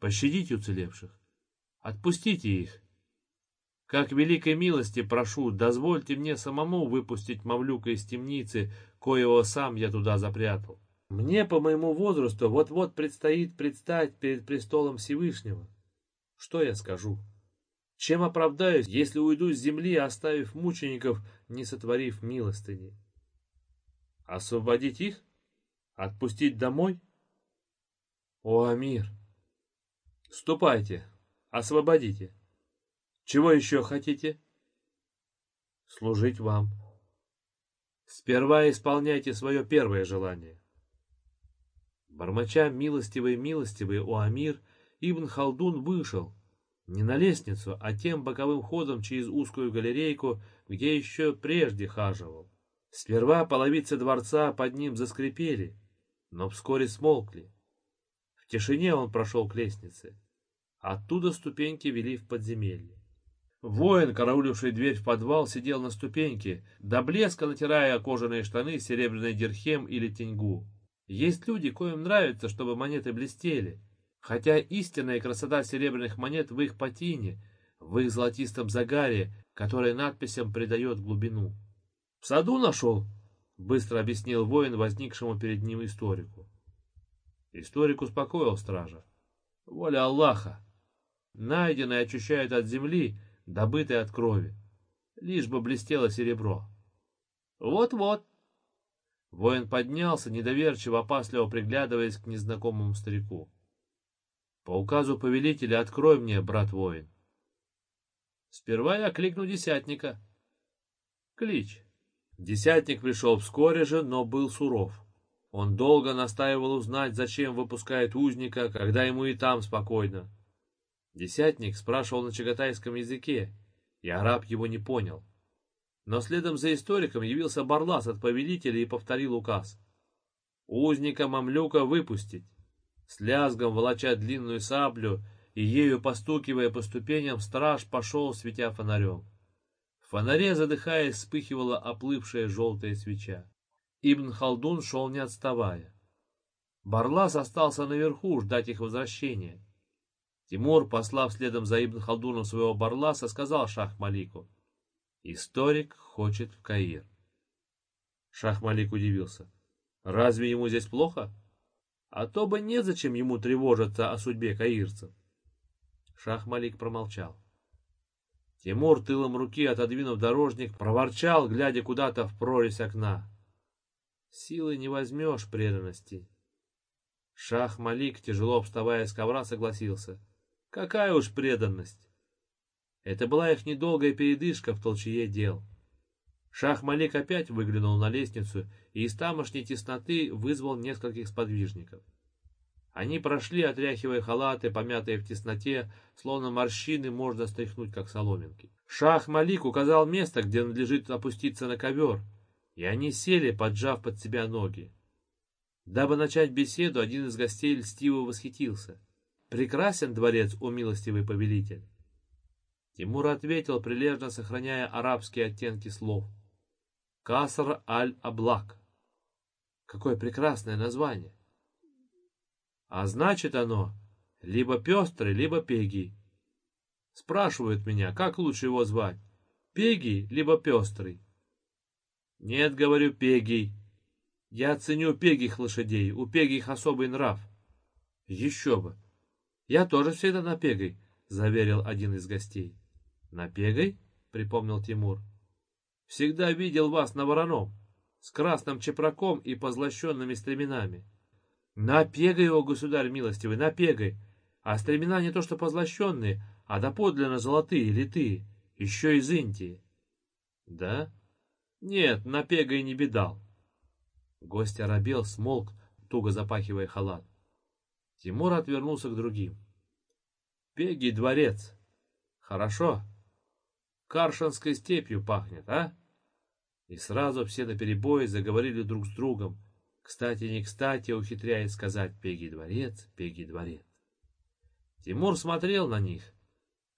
Пощадите уцелевших, отпустите их. Как великой милости прошу, дозвольте мне самому выпустить Мавлюка из темницы, коего сам я туда запрятал. Мне по моему возрасту вот-вот предстоит предстать перед престолом Всевышнего. Что я скажу? Чем оправдаюсь, если уйду с земли, оставив мучеников, не сотворив милостыни? Освободить их? Отпустить домой? О, Амир! Ступайте, освободите. Чего еще хотите? Служить вам. Сперва исполняйте свое первое желание. Бормоча милостивый-милостивый у Амир, Ибн Халдун вышел, не на лестницу, а тем боковым ходом через узкую галерейку, где еще прежде хаживал. Сперва половицы дворца под ним заскрипели, но вскоре смолкли. В тишине он прошел к лестнице. Оттуда ступеньки вели в подземелье. Воин, карауливший дверь в подвал, сидел на ступеньке, до блеска натирая кожаные штаны серебряный дирхем или теньгу. Есть люди, коим нравится, чтобы монеты блестели, хотя истинная красота серебряных монет в их патине, в их золотистом загаре, который надписям придает глубину. «В саду нашел», — быстро объяснил воин возникшему перед ним историку. Историк успокоил стража. «Воля Аллаха! Найденное очищают от земли, добытое от крови. Лишь бы блестело серебро». «Вот-вот», Воин поднялся, недоверчиво, опасливо приглядываясь к незнакомому старику. «По указу повелителя открой мне, брат воин». «Сперва я кликну десятника». «Клич». Десятник пришел вскоре же, но был суров. Он долго настаивал узнать, зачем выпускает узника, когда ему и там спокойно. Десятник спрашивал на чагатайском языке, и араб его не понял. Но следом за историком явился Барлас от повелителя и повторил указ. Узника Мамлюка выпустить. С лязгом волоча длинную саблю и ею постукивая по ступеням, страж пошел, светя фонарем. В фонаре, задыхаясь, вспыхивала оплывшая желтая свеча. Ибн Халдун шел не отставая. Барлас остался наверху ждать их возвращения. Тимур, послав следом за Ибн Халдуном своего Барласа, сказал Шах Малику — Историк хочет в Каир. Шахмалик удивился. Разве ему здесь плохо? А то бы незачем ему тревожиться о судьбе каирцев. Шахмалик промолчал. Тимур тылом руки, отодвинув дорожник, проворчал, глядя куда-то в прорезь окна. Силы не возьмешь преданности. Шах-Малик, тяжело вставая с ковра, согласился. Какая уж преданность! Это была их недолгая передышка в толчее дел. Шах-Малик опять выглянул на лестницу и из тамошней тесноты вызвал нескольких сподвижников. Они прошли, отряхивая халаты, помятые в тесноте, словно морщины можно стряхнуть, как соломинки. Шах-Малик указал место, где надлежит опуститься на ковер, и они сели, поджав под себя ноги. Дабы начать беседу, один из гостей льстиво восхитился. «Прекрасен дворец, о милостивый повелитель!» Тимур ответил, прилежно сохраняя арабские оттенки слов. Каср аль-Аблак. Какое прекрасное название. А значит оно либо пестрый, либо пегий. Спрашивают меня, как лучше его звать, пегий, либо пестрый. Нет, говорю, пегий. Я ценю пегих лошадей, у пегих особый нрав. Еще бы. Я тоже всегда на пегой, заверил один из гостей. «Напегой?» — припомнил Тимур. «Всегда видел вас на вороном, с красным чепраком и позлощенными стременами». «Напегай его, государь милостивый, напегай! А стремена не то что позлощенные, а доподлинно золотые, литые, еще из Индии». «Да?» «Нет, напегай не бедал». Гость оробел, смолк, туго запахивая халат. Тимур отвернулся к другим. «Пегий дворец. Хорошо, Каршанской степью пахнет, а? И сразу все наперебой заговорили друг с другом. Кстати, не кстати, ухитряясь сказать «Пеги дворец, Пеги дворец». Тимур смотрел на них.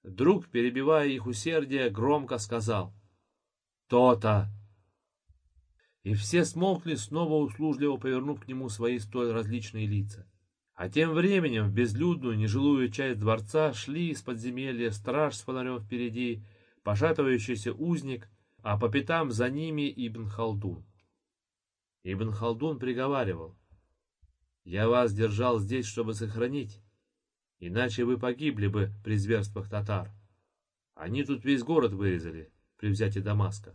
Друг, перебивая их усердие, громко сказал «То-то!» И все смолкли, снова услужливо повернув к нему свои столь различные лица. А тем временем в безлюдную, нежилую часть дворца шли из подземелья страж с фонарем впереди, пошатывающийся узник, а по пятам за ними Ибн Халдун. Ибн Халдун приговаривал, Я вас держал здесь, чтобы сохранить, иначе вы погибли бы при зверствах татар. Они тут весь город вырезали при взятии Дамаска.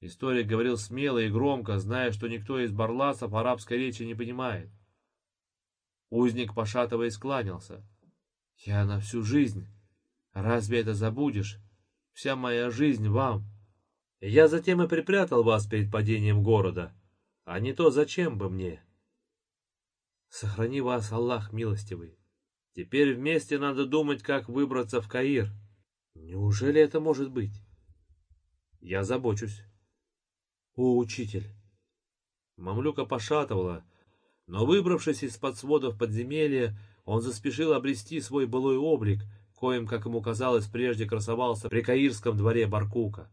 Историк говорил смело и громко, зная, что никто из барласов арабской речи не понимает. Узник, пошатываясь, кланялся. «Я на всю жизнь. Разве это забудешь? Вся моя жизнь вам. Я затем и припрятал вас перед падением города. А не то зачем бы мне? Сохрани вас, Аллах милостивый. Теперь вместе надо думать, как выбраться в Каир. Неужели это может быть? Я забочусь. О, учитель! Мамлюка пошатывала, но, выбравшись из-под сводов подземелья, он заспешил обрести свой былой облик, коим, как ему казалось, прежде красовался при Каирском дворе Баркука.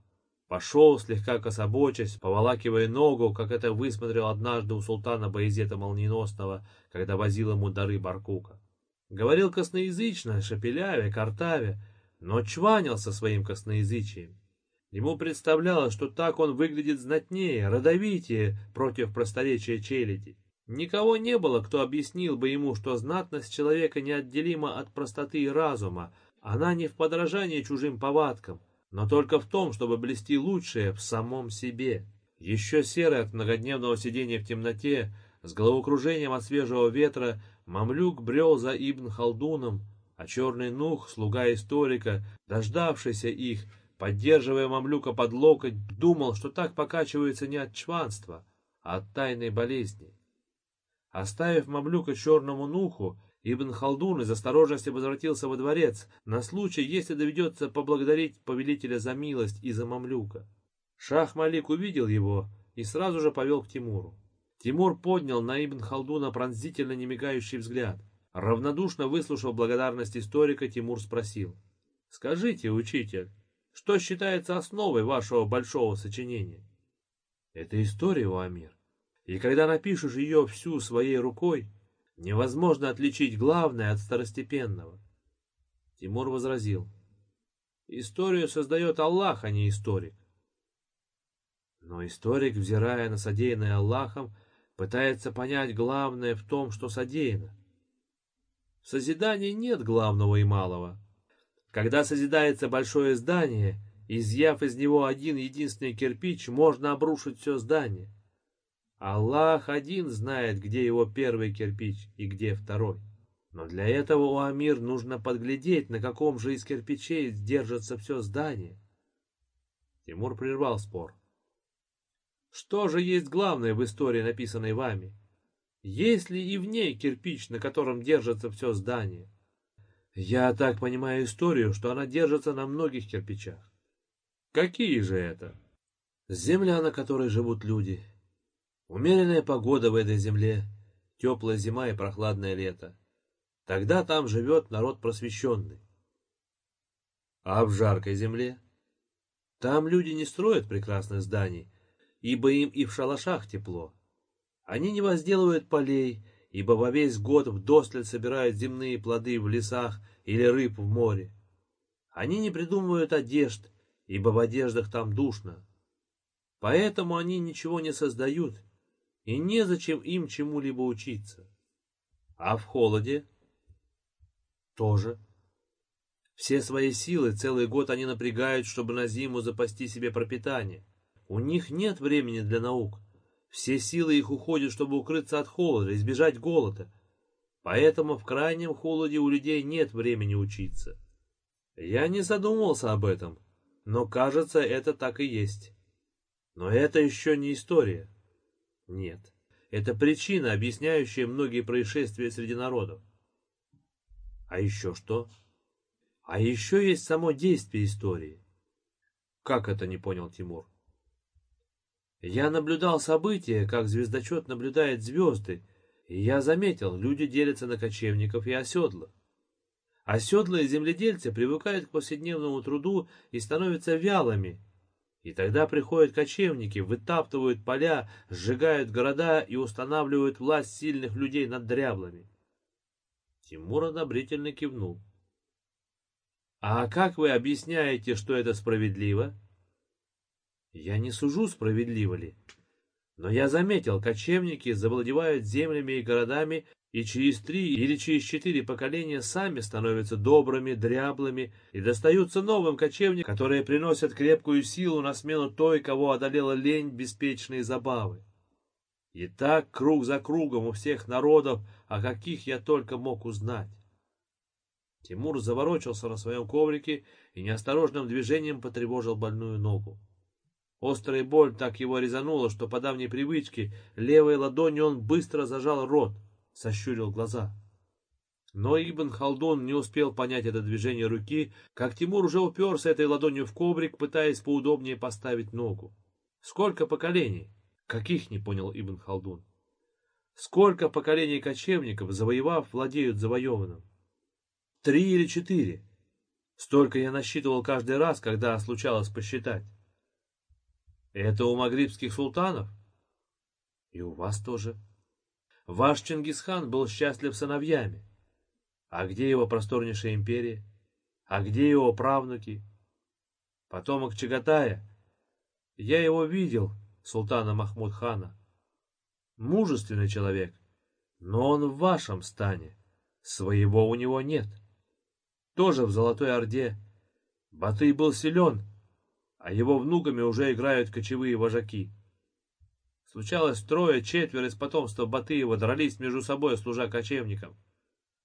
Пошел, слегка кособочась, поволакивая ногу, как это высмотрел однажды у султана Боязета Молниеносного, когда возил ему дары Баркука. Говорил косноязычно, шепеляве, картаве, но чванился своим косноязычием. Ему представлялось, что так он выглядит знатнее, родовитее против просторечия челяди. Никого не было, кто объяснил бы ему, что знатность человека неотделима от простоты и разума, она не в подражании чужим повадкам, но только в том, чтобы блести лучшее в самом себе. Еще серый от многодневного сидения в темноте, с головокружением от свежего ветра, мамлюк брел за Ибн Халдуном, а черный нух, слуга историка, дождавшийся их, поддерживая мамлюка под локоть, думал, что так покачивается не от чванства, а от тайной болезни. Оставив мамлюка черному нуху, Ибн Халдун из осторожности возвратился во дворец, на случай, если доведется поблагодарить повелителя за милость и за мамлюка. Шах Малик увидел его и сразу же повел к Тимуру. Тимур поднял на Ибн Халдуна пронзительно немигающий взгляд. Равнодушно выслушав благодарность историка, Тимур спросил. «Скажите, учитель, что считается основой вашего большого сочинения?» «Это история, Уамир. И когда напишешь ее всю своей рукой, Невозможно отличить главное от второстепенного. Тимур возразил. Историю создает Аллах, а не историк. Но историк, взирая на содеянное Аллахом, пытается понять главное в том, что содеяно. В созидании нет главного и малого. Когда созидается большое здание, изъяв из него один единственный кирпич, можно обрушить все здание. Аллах один знает, где его первый кирпич и где второй. Но для этого у Амир нужно подглядеть, на каком же из кирпичей держится все здание. Тимур прервал спор. Что же есть главное в истории, написанной вами? Есть ли и в ней кирпич, на котором держится все здание? Я так понимаю историю, что она держится на многих кирпичах. Какие же это? Земля, на которой живут люди, Умеренная погода в этой земле, теплая зима и прохладное лето. Тогда там живет народ просвещенный. А в жаркой земле? Там люди не строят прекрасных зданий, ибо им и в шалашах тепло. Они не возделывают полей, ибо во весь год вдосталь собирают земные плоды в лесах или рыб в море. Они не придумывают одежд, ибо в одеждах там душно. Поэтому они ничего не создают, и незачем им чему-либо учиться. А в холоде? Тоже. Все свои силы целый год они напрягают, чтобы на зиму запасти себе пропитание. У них нет времени для наук. Все силы их уходят, чтобы укрыться от холода, избежать голода. Поэтому в крайнем холоде у людей нет времени учиться. Я не задумывался об этом, но кажется, это так и есть. Но это еще не история. Нет. Это причина, объясняющая многие происшествия среди народов. А еще что? А еще есть само действие истории. Как это не понял Тимур? Я наблюдал события, как звездочет наблюдает звезды, и я заметил, люди делятся на кочевников и оседлых. Оседлые земледельцы привыкают к повседневному труду и становятся вялыми, и тогда приходят кочевники, вытаптывают поля, сжигают города и устанавливают власть сильных людей над дряблыми. Тимур одобрительно кивнул. «А как вы объясняете, что это справедливо?» «Я не сужу, справедливо ли. Но я заметил, кочевники завладевают землями и городами и через три или через четыре поколения сами становятся добрыми, дряблыми и достаются новым кочевникам, которые приносят крепкую силу на смену той, кого одолела лень беспечные забавы. И так круг за кругом у всех народов, о каких я только мог узнать. Тимур заворочился на своем коврике и неосторожным движением потревожил больную ногу. Острая боль так его резанула, что по давней привычке левой ладонью он быстро зажал рот, сощурил глаза. Но Ибн Халдун не успел понять это движение руки, как Тимур уже уперся этой ладонью в коврик, пытаясь поудобнее поставить ногу. Сколько поколений? Каких, не понял Ибн Халдун. Сколько поколений кочевников, завоевав, владеют завоеванным? Три или четыре. Столько я насчитывал каждый раз, когда случалось посчитать. Это у магрибских султанов? И у вас тоже. Ваш Чингисхан был счастлив сыновьями. А где его просторнейшая империя? А где его правнуки? Потомок Чагатая. Я его видел, султана Махмуд-хана. Мужественный человек, но он в вашем стане. Своего у него нет. Тоже в Золотой Орде. Батый был силен, а его внуками уже играют кочевые вожаки. Случалось, трое-четверо из потомства Батыева дрались между собой, служа кочевникам.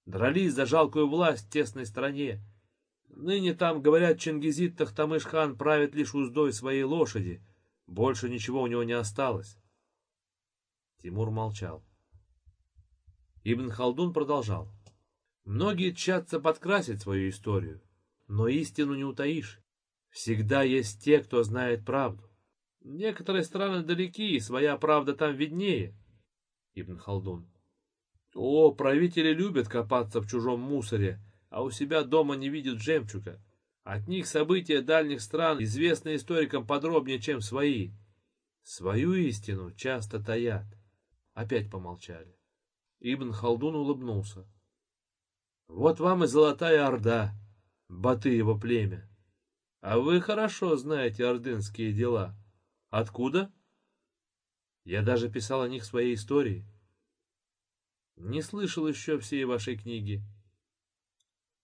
Дрались за жалкую власть в тесной стране. Ныне там, говорят, Чингизит Тахтамыш-хан правит лишь уздой своей лошади, больше ничего у него не осталось. Тимур молчал. Ибн Халдун продолжал. Многие тщатся подкрасить свою историю, но истину не утаишь. Всегда есть те, кто знает правду. Некоторые страны далеки, и своя правда там виднее. Ибн Халдун. О, правители любят копаться в чужом мусоре, а у себя дома не видят жемчуга. От них события дальних стран известны историкам подробнее, чем свои. Свою истину часто таят. Опять помолчали. Ибн Халдун улыбнулся. Вот вам и Золотая Орда, Батыево племя. А вы хорошо знаете ордынские дела. Откуда? Я даже писал о них в своей истории. Не слышал еще всей вашей книги.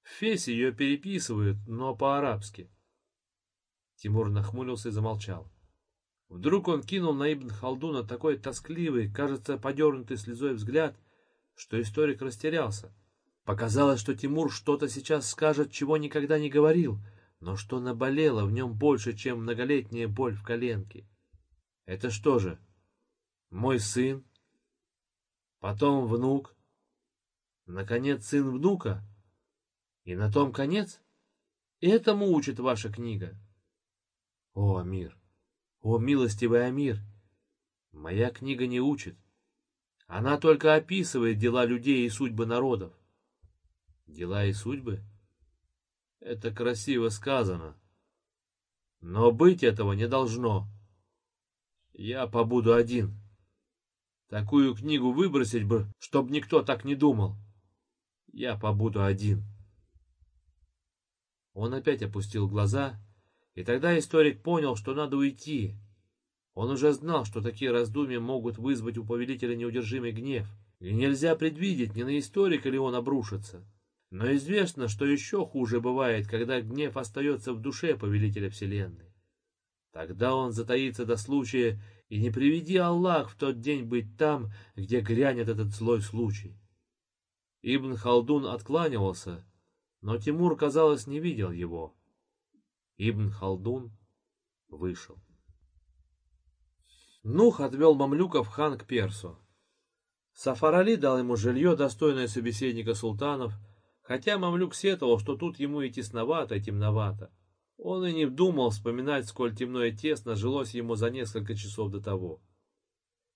В Фесе ее переписывают, но по-арабски. Тимур нахмурился и замолчал. Вдруг он кинул на Ибн Халдуна такой тоскливый, кажется, подернутый слезой взгляд, что историк растерялся. Показалось, что Тимур что-то сейчас скажет, чего никогда не говорил, но что наболело в нем больше, чем многолетняя боль в коленке. Это что же, мой сын, потом внук, наконец сын внука? И на том конец? Этому учит ваша книга. О, Амир! О, милостивый Амир! Моя книга не учит. Она только описывает дела людей и судьбы народов. Дела и судьбы? Это красиво сказано. Но быть этого не должно. Я побуду один. Такую книгу выбросить бы, чтоб никто так не думал. Я побуду один. Он опять опустил глаза, и тогда историк понял, что надо уйти. Он уже знал, что такие раздумья могут вызвать у повелителя неудержимый гнев, и нельзя предвидеть, не на историка ли он обрушится. Но известно, что еще хуже бывает, когда гнев остается в душе повелителя вселенной. Тогда он затаится до случая, и не приведи Аллах в тот день быть там, где грянет этот злой случай. Ибн Халдун откланивался, но Тимур, казалось, не видел его. Ибн Халдун вышел. Нух отвел мамлюков хан к Персу. Сафар дал ему жилье, достойное собеседника султанов, хотя мамлюк сетовал, что тут ему и тесновато, и темновато. Он и не вдумал вспоминать, сколь темно и тесно жилось ему за несколько часов до того.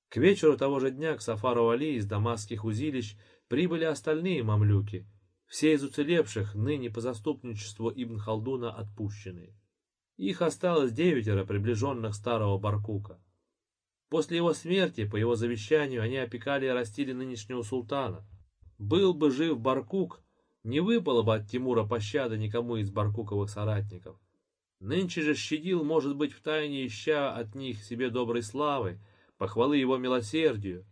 К вечеру того же дня к Сафару Али из дамасских узилищ прибыли остальные мамлюки — все из уцелевших ныне по заступничеству Ибн Халдуна отпущены. Их осталось девятеро приближенных старого Баркука. После его смерти, по его завещанию, они опекали и растили нынешнего султана. Был бы жив Баркук, не выпало бы от Тимура пощады никому из Баркуковых соратников. Нынче же щадил, может быть, втайне ища от них себе доброй славы, похвалы его милосердию.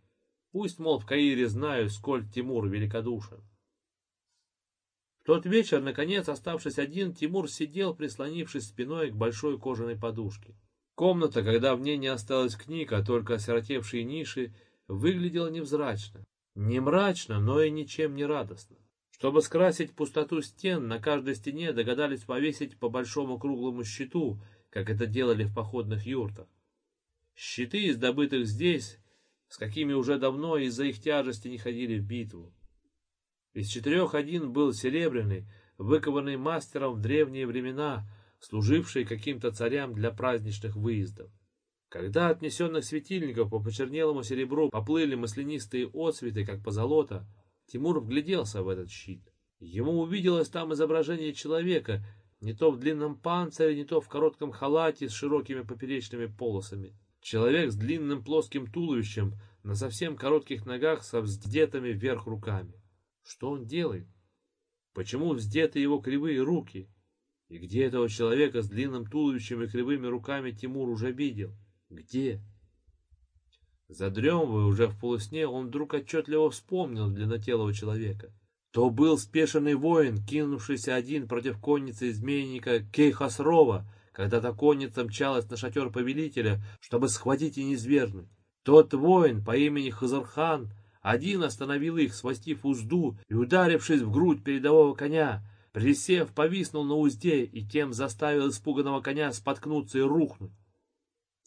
Пусть, мол, в Каире знают, сколь Тимур великодушен. В тот вечер, наконец, оставшись один, Тимур сидел, прислонившись спиной к большой кожаной подушке. Комната, когда в ней не осталось книг, а только осиротевшие ниши, выглядела невзрачно. Не мрачно, но и ничем не радостно. Чтобы скрасить пустоту стен, на каждой стене догадались повесить по большому круглому щиту, как это делали в походных юртах. Щиты из добытых здесь, с какими уже давно из-за их тяжести не ходили в битву. Из четырех один был серебряный, выкованный мастером в древние времена, служивший каким-то царям для праздничных выездов. Когда от несенных светильников по почернелому серебру поплыли маслянистые отсветы, как позолота, Тимур вгляделся в этот щит. Ему увиделось там изображение человека, не то в длинном панцире, не то в коротком халате с широкими поперечными полосами. Человек с длинным плоским туловищем, на совсем коротких ногах со вздетыми вверх руками. Что он делает? Почему вздеты его кривые руки? И где этого человека с длинным туловищем и кривыми руками Тимур уже видел? Где? Задремывая уже в полусне, он вдруг отчетливо вспомнил длиннотелого человека. То был спешенный воин, кинувшийся один против конницы изменника Кейхасрова, когда-то конница мчалась на шатер повелителя, чтобы схватить и низвергнуть. Тот воин по имени Хазархан один остановил их, свастив узду и ударившись в грудь передового коня, присев, повиснул на узде и тем заставил испуганного коня споткнуться и рухнуть.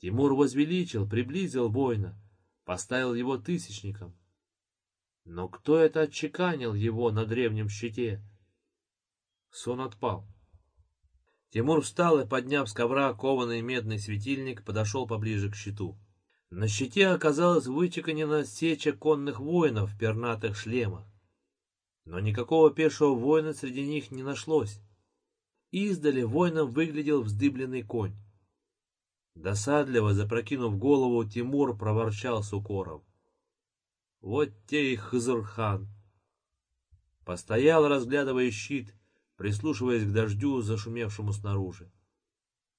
Тимур возвеличил, приблизил воина, поставил его тысячником. Но кто это отчеканил его на древнем щите? Сон отпал. Тимур встал и, подняв с ковра кованый медный светильник, подошел поближе к щиту. На щите оказалась вычеканена сеча конных воинов в пернатых шлемах. Но никакого пешего воина среди них не нашлось. Издали воином выглядел вздыбленный конь. Досадливо запрокинув голову, Тимур проворчал с укором. Вот те и Хызырхан. Постоял, разглядывая щит, прислушиваясь к дождю, зашумевшему снаружи.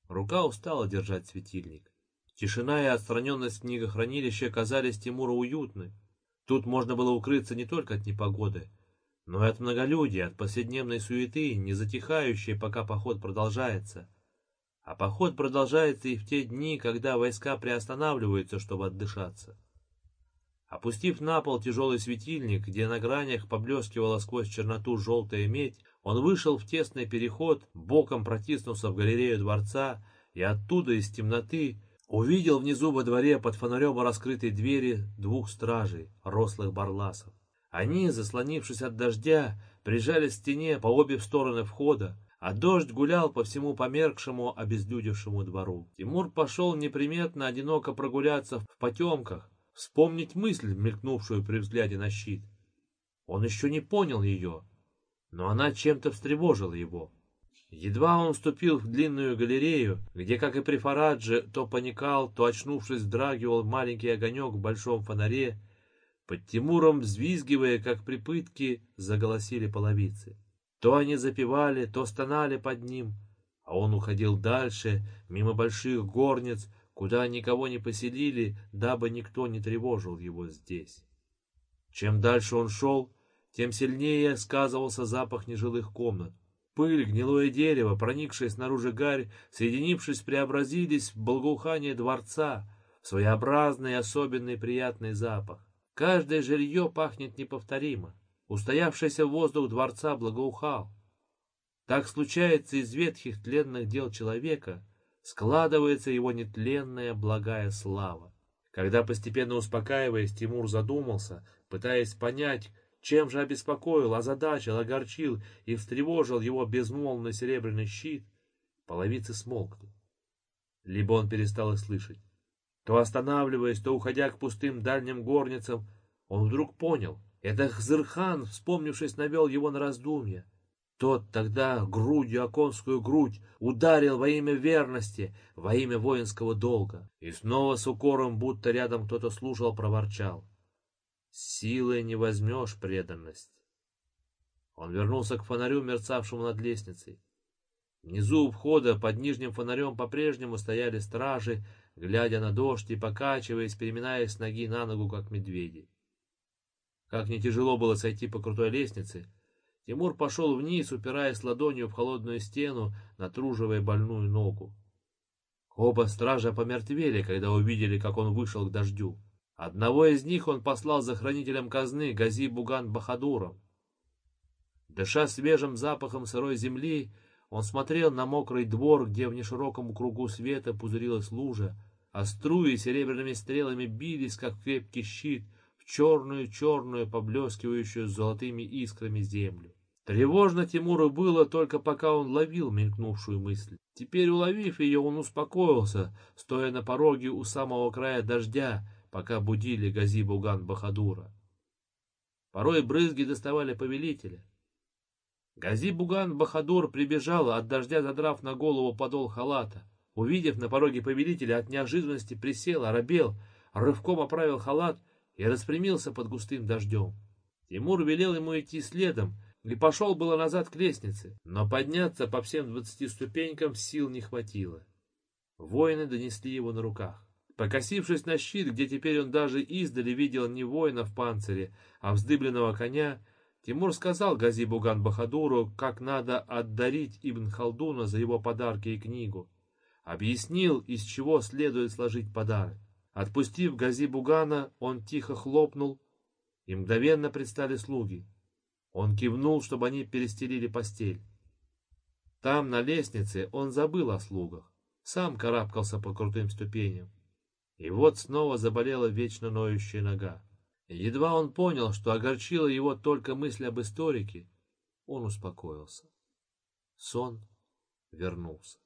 Рука устала держать светильник. Тишина и отстраненность книгохранилища казались Тимуру уютны. Тут можно было укрыться не только от непогоды, но и от многолюдия, от повседневной суеты, не затихающей, пока поход продолжается. А поход продолжается и в те дни, когда войска приостанавливаются, чтобы отдышаться. Опустив на пол тяжелый светильник, где на гранях поблескивала сквозь черноту желтая медь, он вышел в тесный переход, боком протиснулся в галерею дворца и оттуда из темноты увидел внизу во дворе под фонарем раскрытой двери двух стражей, рослых барласов. Они, заслонившись от дождя, прижались к стене по обе стороны входа, а дождь гулял по всему померкшему, обезлюдевшему двору. Тимур пошел неприметно одиноко прогуляться в потемках, вспомнить мысль, мелькнувшую при взгляде на щит. Он еще не понял ее, но она чем-то встревожила его. Едва он вступил в длинную галерею, где, как и при Фарадже, то паникал, то, очнувшись, драгивал маленький огонек в большом фонаре, под Тимуром, взвизгивая, как при пытке, заголосили половицы. То они запевали, то стонали под ним, а он уходил дальше, мимо больших горниц, куда никого не поселили, дабы никто не тревожил его здесь. Чем дальше он шел, тем сильнее сказывался запах нежилых комнат. Пыль, гнилое дерево, проникшее снаружи гарь, соединившись, преобразились в благоухание дворца, в своеобразный особенный приятный запах. Каждое жилье пахнет неповторимо. Устоявшийся воздух дворца благоухал. Так случается из ветхих тленных дел человека, складывается его нетленная благая слава. Когда, постепенно успокаиваясь, Тимур задумался, пытаясь понять, чем же обеспокоил, озадачил, огорчил и встревожил его безмолвный серебряный щит, половицы смолкли. Либо он перестал их слышать. То останавливаясь, то уходя к пустым дальним горницам, он вдруг понял — это Хзырхан, вспомнившись, навел его на раздумья. Тот тогда грудью оконскую грудь ударил во имя верности, во имя воинского долга. И снова с укором, будто рядом кто-то слушал, проворчал. Силой не возьмешь преданность. Он вернулся к фонарю, мерцавшему над лестницей. Внизу у входа под нижним фонарем по-прежнему стояли стражи, глядя на дождь и покачиваясь, переминаясь с ноги на ногу, как медведи. Как не тяжело было сойти по крутой лестнице, Тимур пошел вниз, упираясь ладонью в холодную стену, натруживая больную ногу. Оба стража помертвели, когда увидели, как он вышел к дождю. Одного из них он послал за хранителем казны Гази Буган Бахадуром. Дыша свежим запахом сырой земли, он смотрел на мокрый двор, где в нешироком кругу света пузырилась лужа, а струи серебряными стрелами бились, как крепкий щит, черную-черную, поблескивающую золотыми искрами землю. Тревожно Тимуру было только пока он ловил мелькнувшую мысль. Теперь, уловив ее, он успокоился, стоя на пороге у самого края дождя, пока будили Гази Буган Бахадура. Порой брызги доставали повелителя. Гази Буган Бахадур прибежал, от дождя задрав на голову подол халата. Увидев на пороге повелителя, от неожиданности присел, оробел, рывком оправил халат и распрямился под густым дождем. Тимур велел ему идти следом и пошел было назад к лестнице, но подняться по всем двадцати ступенькам сил не хватило. Воины донесли его на руках. Покосившись на щит, где теперь он даже издали видел не воина в панцире, а вздыбленного коня, Тимур сказал Гази Буган Бахадуру, как надо отдарить Ибн Халдуна за его подарки и книгу. Объяснил, из чего следует сложить подарок. Отпустив Гази Бугана, он тихо хлопнул, и мгновенно предстали слуги. Он кивнул, чтобы они перестелили постель. Там, на лестнице, он забыл о слугах, сам карабкался по крутым ступеням. И вот снова заболела вечно ноющая нога. Едва он понял, что огорчила его только мысль об историке, он успокоился. Сон вернулся.